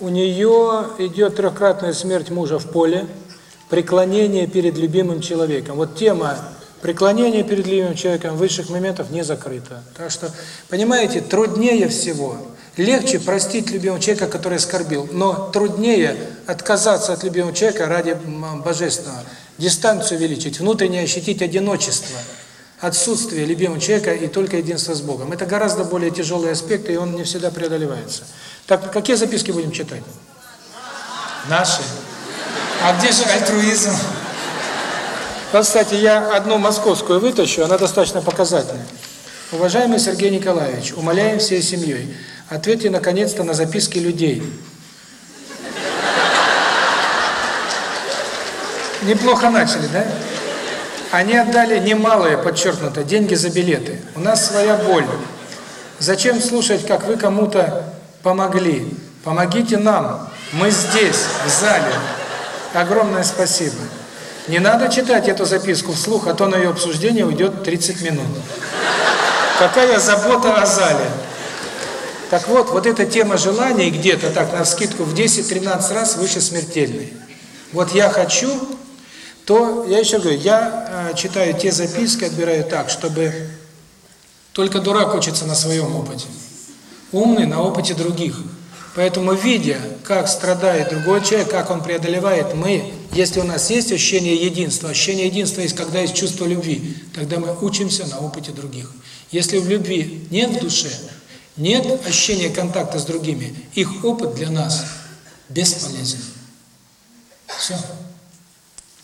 У нее идет трехкратная смерть мужа в поле, преклонение перед любимым человеком. Вот тема преклонения перед любимым человеком высших моментов не закрыта. Так что, понимаете, труднее всего, легче простить любимого человека, который оскорбил, но труднее отказаться от любимого человека ради божественного. Дистанцию увеличить, внутренне ощутить одиночество отсутствие любимого человека и только единство с Богом. Это гораздо более тяжелый аспект, и он не всегда преодолевается. Так какие записки будем читать? Наши. А где же альтруизм? Вот, кстати, я одну московскую вытащу, она достаточно показательная. Уважаемый Сергей Николаевич, умоляем всей семьей, ответьте наконец-то на записки людей. Неплохо начали, да? Они отдали немалые, подчеркнуто, деньги за билеты. У нас своя боль. Зачем слушать, как вы кому-то помогли. Помогите нам. Мы здесь, в зале. Огромное спасибо. Не надо читать эту записку вслух, а то на ее обсуждение уйдет 30 минут. Какая забота о зале. Так вот, вот эта тема желаний где-то так на скидку в 10-13 раз выше смертельной. Вот я хочу, то я еще говорю, я э, читаю те записки, отбираю так, чтобы только дурак учится на своем опыте умный на опыте других. Поэтому, видя, как страдает другой человек, как он преодолевает, мы, если у нас есть ощущение единства, ощущение единства есть, когда есть чувство любви, тогда мы учимся на опыте других. Если в любви нет в душе, нет ощущения контакта с другими, их опыт для нас бесполезен. Все.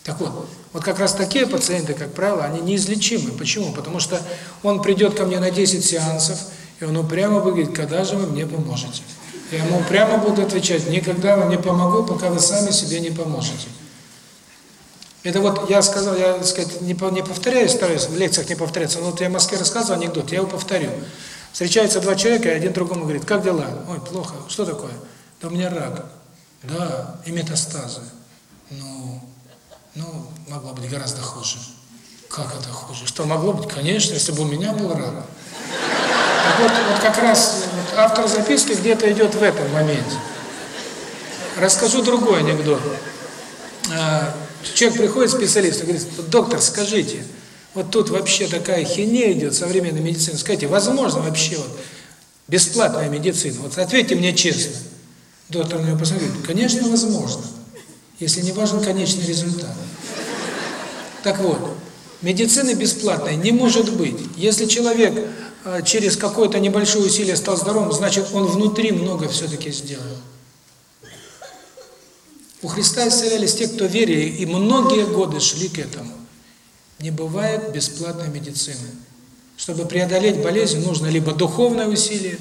Так вот, вот как раз такие пациенты, как правило, они неизлечимы. Почему? Потому что он придет ко мне на 10 сеансов, и он упрямо выглядит, когда же вы мне поможете? И ему прямо буду отвечать, никогда вам не помогу, пока вы сами себе не поможете. Это вот я сказал, я так сказать, не, не повторяюсь, стараюсь в лекциях не повторяться, но вот я в Москве рассказывал анекдот, я его повторю. Встречаются два человека, и один другому говорит, как дела? Ой, плохо. Что такое? Да у меня рак. Да, и метастазы. Ну, ну, могло быть гораздо хуже. Как это хуже? Что могло быть? Конечно, если бы у меня был рак. Вот, вот как раз автор записки где-то идет в этом моменте. Расскажу другой анекдот. А, человек приходит специалист и говорит, доктор, скажите, вот тут вообще такая хинея идет, современная медицина, скажите, возможно вообще вот бесплатная медицина? Вот ответьте мне честно. Доктор на него посмотрел, конечно, возможно, если не важен конечный результат. Так вот, медицины бесплатной не может быть. Если человек а через какое-то небольшое усилие стал здоровым, значит, он внутри много все-таки сделал. У Христа исцелялись те, кто верили, и многие годы шли к этому. Не бывает бесплатной медицины. Чтобы преодолеть болезнь, нужно либо духовное усилие,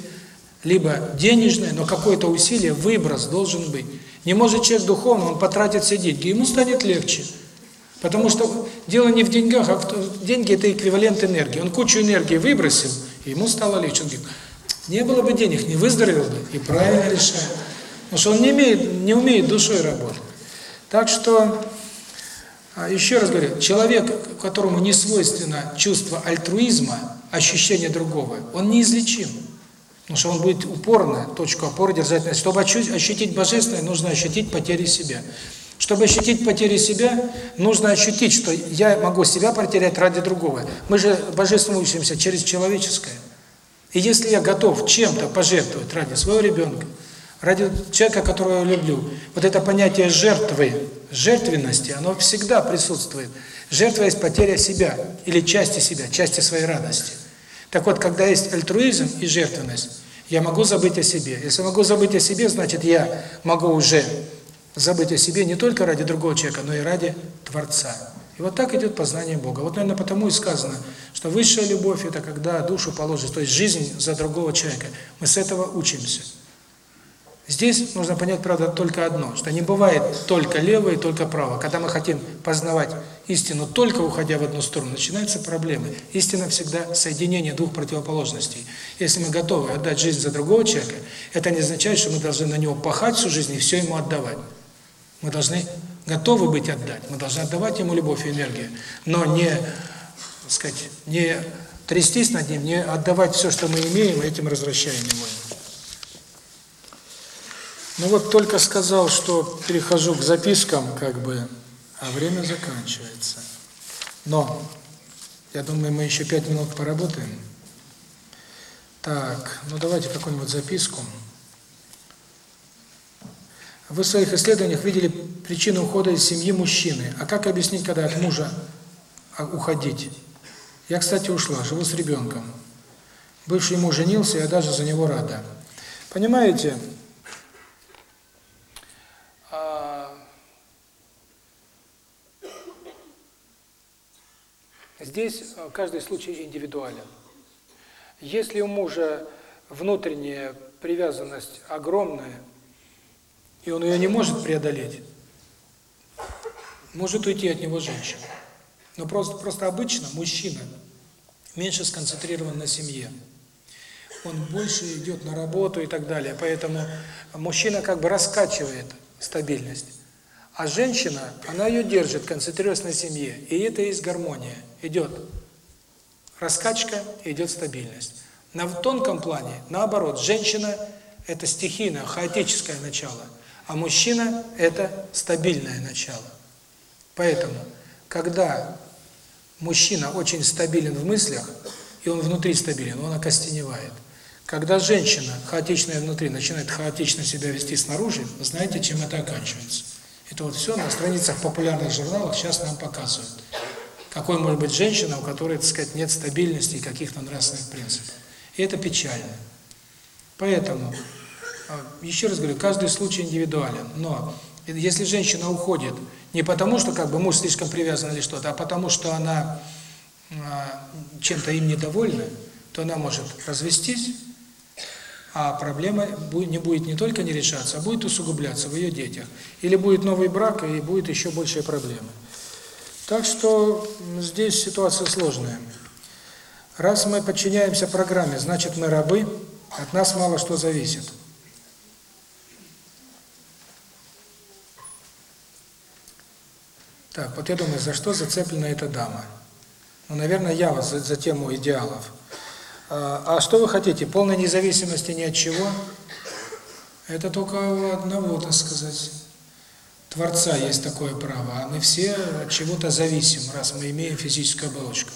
либо денежное, но какое-то усилие, выброс должен быть. Не может человек духовно, он потратит все деньги, ему станет легче. Потому что дело не в деньгах, а в... деньги – это эквивалент энергии. Он кучу энергии выбросил, и ему стало легче. Он говорит, не было бы денег, не выздоровел бы, и правильно решает. Потому что он не, имеет, не умеет душой работать. Так что, а, еще раз говорю, человек, которому не свойственно чувство альтруизма, ощущение другого, он неизлечим. Потому что он будет упорно, точку опоры держать. Чтобы ощутить божественное, нужно ощутить потери себя. Чтобы ощутить потерю себя, нужно ощутить, что я могу себя потерять ради другого. Мы же божественно учимся через человеческое. И если я готов чем-то пожертвовать ради своего ребенка, ради человека, которого я люблю, вот это понятие жертвы, жертвенности, оно всегда присутствует. Жертва есть потеря себя или части себя, части своей радости. Так вот, когда есть альтруизм и жертвенность, я могу забыть о себе. Если могу забыть о себе, значит, я могу уже забыть о себе не только ради другого человека, но и ради Творца. И вот так идет познание Бога. Вот, наверное, потому и сказано, что высшая любовь – это когда душу положить, то есть жизнь за другого человека. Мы с этого учимся. Здесь нужно понять, правда, только одно, что не бывает только лево и только право. Когда мы хотим познавать истину, только уходя в одну сторону, начинаются проблемы. Истина всегда соединение двух противоположностей. Если мы готовы отдать жизнь за другого человека, это не означает, что мы должны на него пахать всю жизнь и все ему отдавать. Мы должны готовы быть отдать, мы должны отдавать ему любовь и энергию, но не, так сказать, не трястись над ним, не отдавать все, что мы имеем, а этим развращаем его. Ну вот только сказал, что перехожу к запискам, как бы, а время заканчивается. Но, я думаю, мы еще пять минут поработаем. Так, ну давайте какую-нибудь записку. Записку. Вы в своих исследованиях видели причину ухода из семьи мужчины. А как объяснить, когда от мужа а, уходить? Я, кстати, ушла, живу с ребенком. Бывший муж женился, я даже за него рада. Понимаете, а, здесь э, каждый случай индивидуален. Если у мужа внутренняя привязанность огромная, и он ее не может преодолеть, может уйти от него женщина. Но просто, просто обычно мужчина меньше сконцентрирован на семье. Он больше идет на работу и так далее. Поэтому мужчина как бы раскачивает стабильность. А женщина, она ее держит, концентрируясь на семье. И это и есть гармония. Идет раскачка, идет стабильность. На тонком плане, наоборот, женщина – это стихийное, хаотическое начало – а мужчина – это стабильное начало. Поэтому, когда мужчина очень стабилен в мыслях, и он внутри стабилен, он окостеневает. Когда женщина, хаотичная внутри, начинает хаотично себя вести снаружи, вы знаете, чем это оканчивается. Это вот все на страницах популярных журналов сейчас нам показывают. Какой может быть женщина, у которой, так сказать, нет стабильности и каких-то нравственных принципов. И это печально. Поэтому еще раз говорю, каждый случай индивидуален, но если женщина уходит не потому, что как бы муж слишком привязан или что-то, а потому, что она а, чем-то им недовольна, то она может развестись, а проблема не будет не только не решаться, а будет усугубляться в ее детях. Или будет новый брак, и будет еще большая проблема. Так что здесь ситуация сложная. Раз мы подчиняемся программе, значит мы рабы, от нас мало что зависит. Так, вот я думаю, за что зацеплена эта дама? Ну, наверное, я вас за, за тему идеалов. А, а что вы хотите? Полной независимости ни от чего? Это только у одного, так сказать, Творца есть такое право, а мы все от чего-то зависим, раз мы имеем физическую оболочку.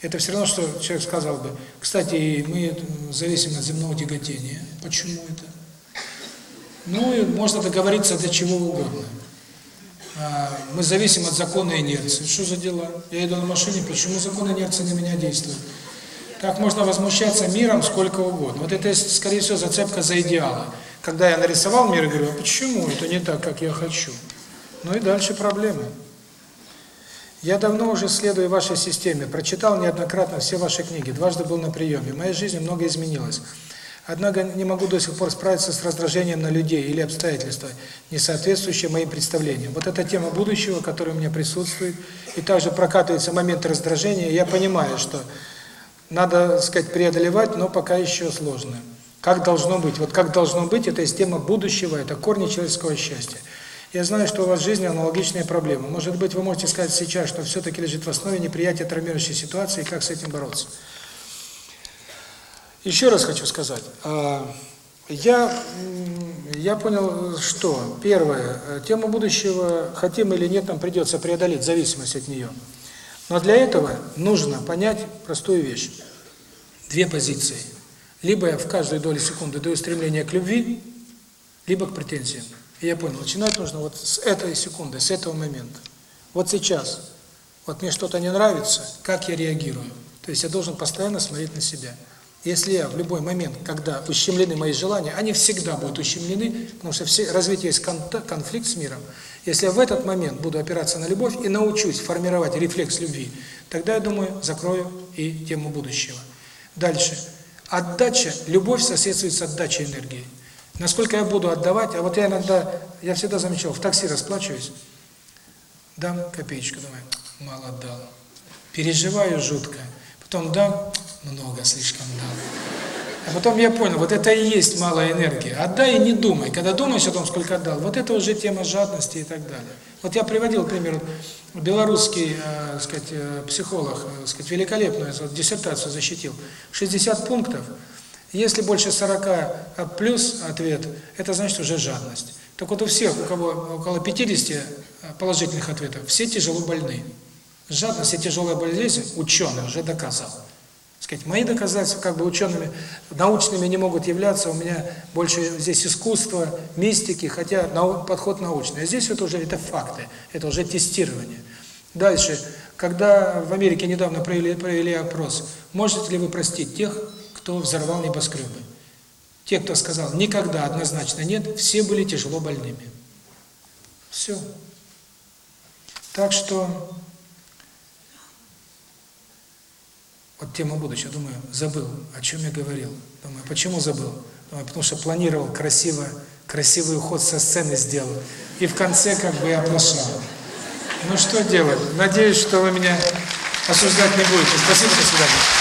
Это все равно, что человек сказал бы, кстати, мы зависим от земного тяготения. Почему это? Ну, и можно договориться до чего угодно мы зависим от закона инерции. Что за дела? Я иду на машине, почему закон инерции на меня действует? Как можно возмущаться миром сколько угодно? Вот это, скорее всего, зацепка за идеалы. Когда я нарисовал мир, я говорю, а почему это не так, как я хочу? Ну и дальше проблемы. Я давно уже следую вашей системе, прочитал неоднократно все ваши книги, дважды был на приеме. В моей жизни много изменилось. Однако не могу до сих пор справиться с раздражением на людей или обстоятельства, не соответствующие моим представлениям. Вот эта тема будущего, которая у меня присутствует, и также прокатывается момент раздражения, я понимаю, что надо, так сказать, преодолевать, но пока еще сложно. Как должно быть? Вот как должно быть, это есть тема будущего, это корни человеческого счастья. Я знаю, что у вас в жизни аналогичные проблемы. Может быть, вы можете сказать сейчас, что все-таки лежит в основе неприятия травмирующей ситуации и как с этим бороться. Еще раз хочу сказать. А, я, я понял, что первое, э, тему будущего, хотим или нет, нам придется преодолеть зависимость от нее. Но для этого нужно понять простую вещь. Две позиции. Либо я в каждой доле секунды даю стремление к любви, либо к претензиям. И я понял, начинать нужно вот с этой секунды, с этого момента. Вот сейчас. Вот мне что-то не нравится, как я реагирую. То есть я должен постоянно смотреть на себя. Если я в любой момент, когда ущемлены мои желания, они всегда будут ущемлены, потому что все развитие есть конфликт с миром. Если я в этот момент буду опираться на любовь и научусь формировать рефлекс любви, тогда, я думаю, закрою и тему будущего. Дальше. Отдача, любовь соседствует с отдачей энергии. Насколько я буду отдавать, а вот я иногда, я всегда замечал, в такси расплачиваюсь, дам копеечку, думаю, мало отдал. Переживаю жутко. Потом дам, много слишком, да. А потом я понял, вот это и есть малая энергия. Отдай и не думай. Когда думаешь о том, сколько отдал, вот это уже тема жадности и так далее. Вот я приводил пример, белорусский, э, сказать, психолог, э, сказать, великолепную вот, диссертацию защитил. 60 пунктов. Если больше 40 плюс ответ, это значит уже жадность. Так вот у всех, у кого около 50 положительных ответов, все тяжело больны. Жадность и тяжелая болезнь ученый уже доказал сказать, мои доказательства как бы учеными, научными не могут являться, у меня больше здесь искусство, мистики, хотя нау подход научный. А здесь вот уже это факты, это уже тестирование. Дальше, когда в Америке недавно провели, провели опрос, можете ли вы простить тех, кто взорвал небоскребы? Те, кто сказал «никогда», однозначно «нет», все были тяжело больными. Все. Так что Вот тема будущего. Думаю, забыл, о чем я говорил. Думаю, почему забыл? Думаю, потому что планировал красиво, красивый уход со сцены сделал. И в конце как бы я прошел. Ну что делать? Надеюсь, что вы меня осуждать не будете. Спасибо, до свидания.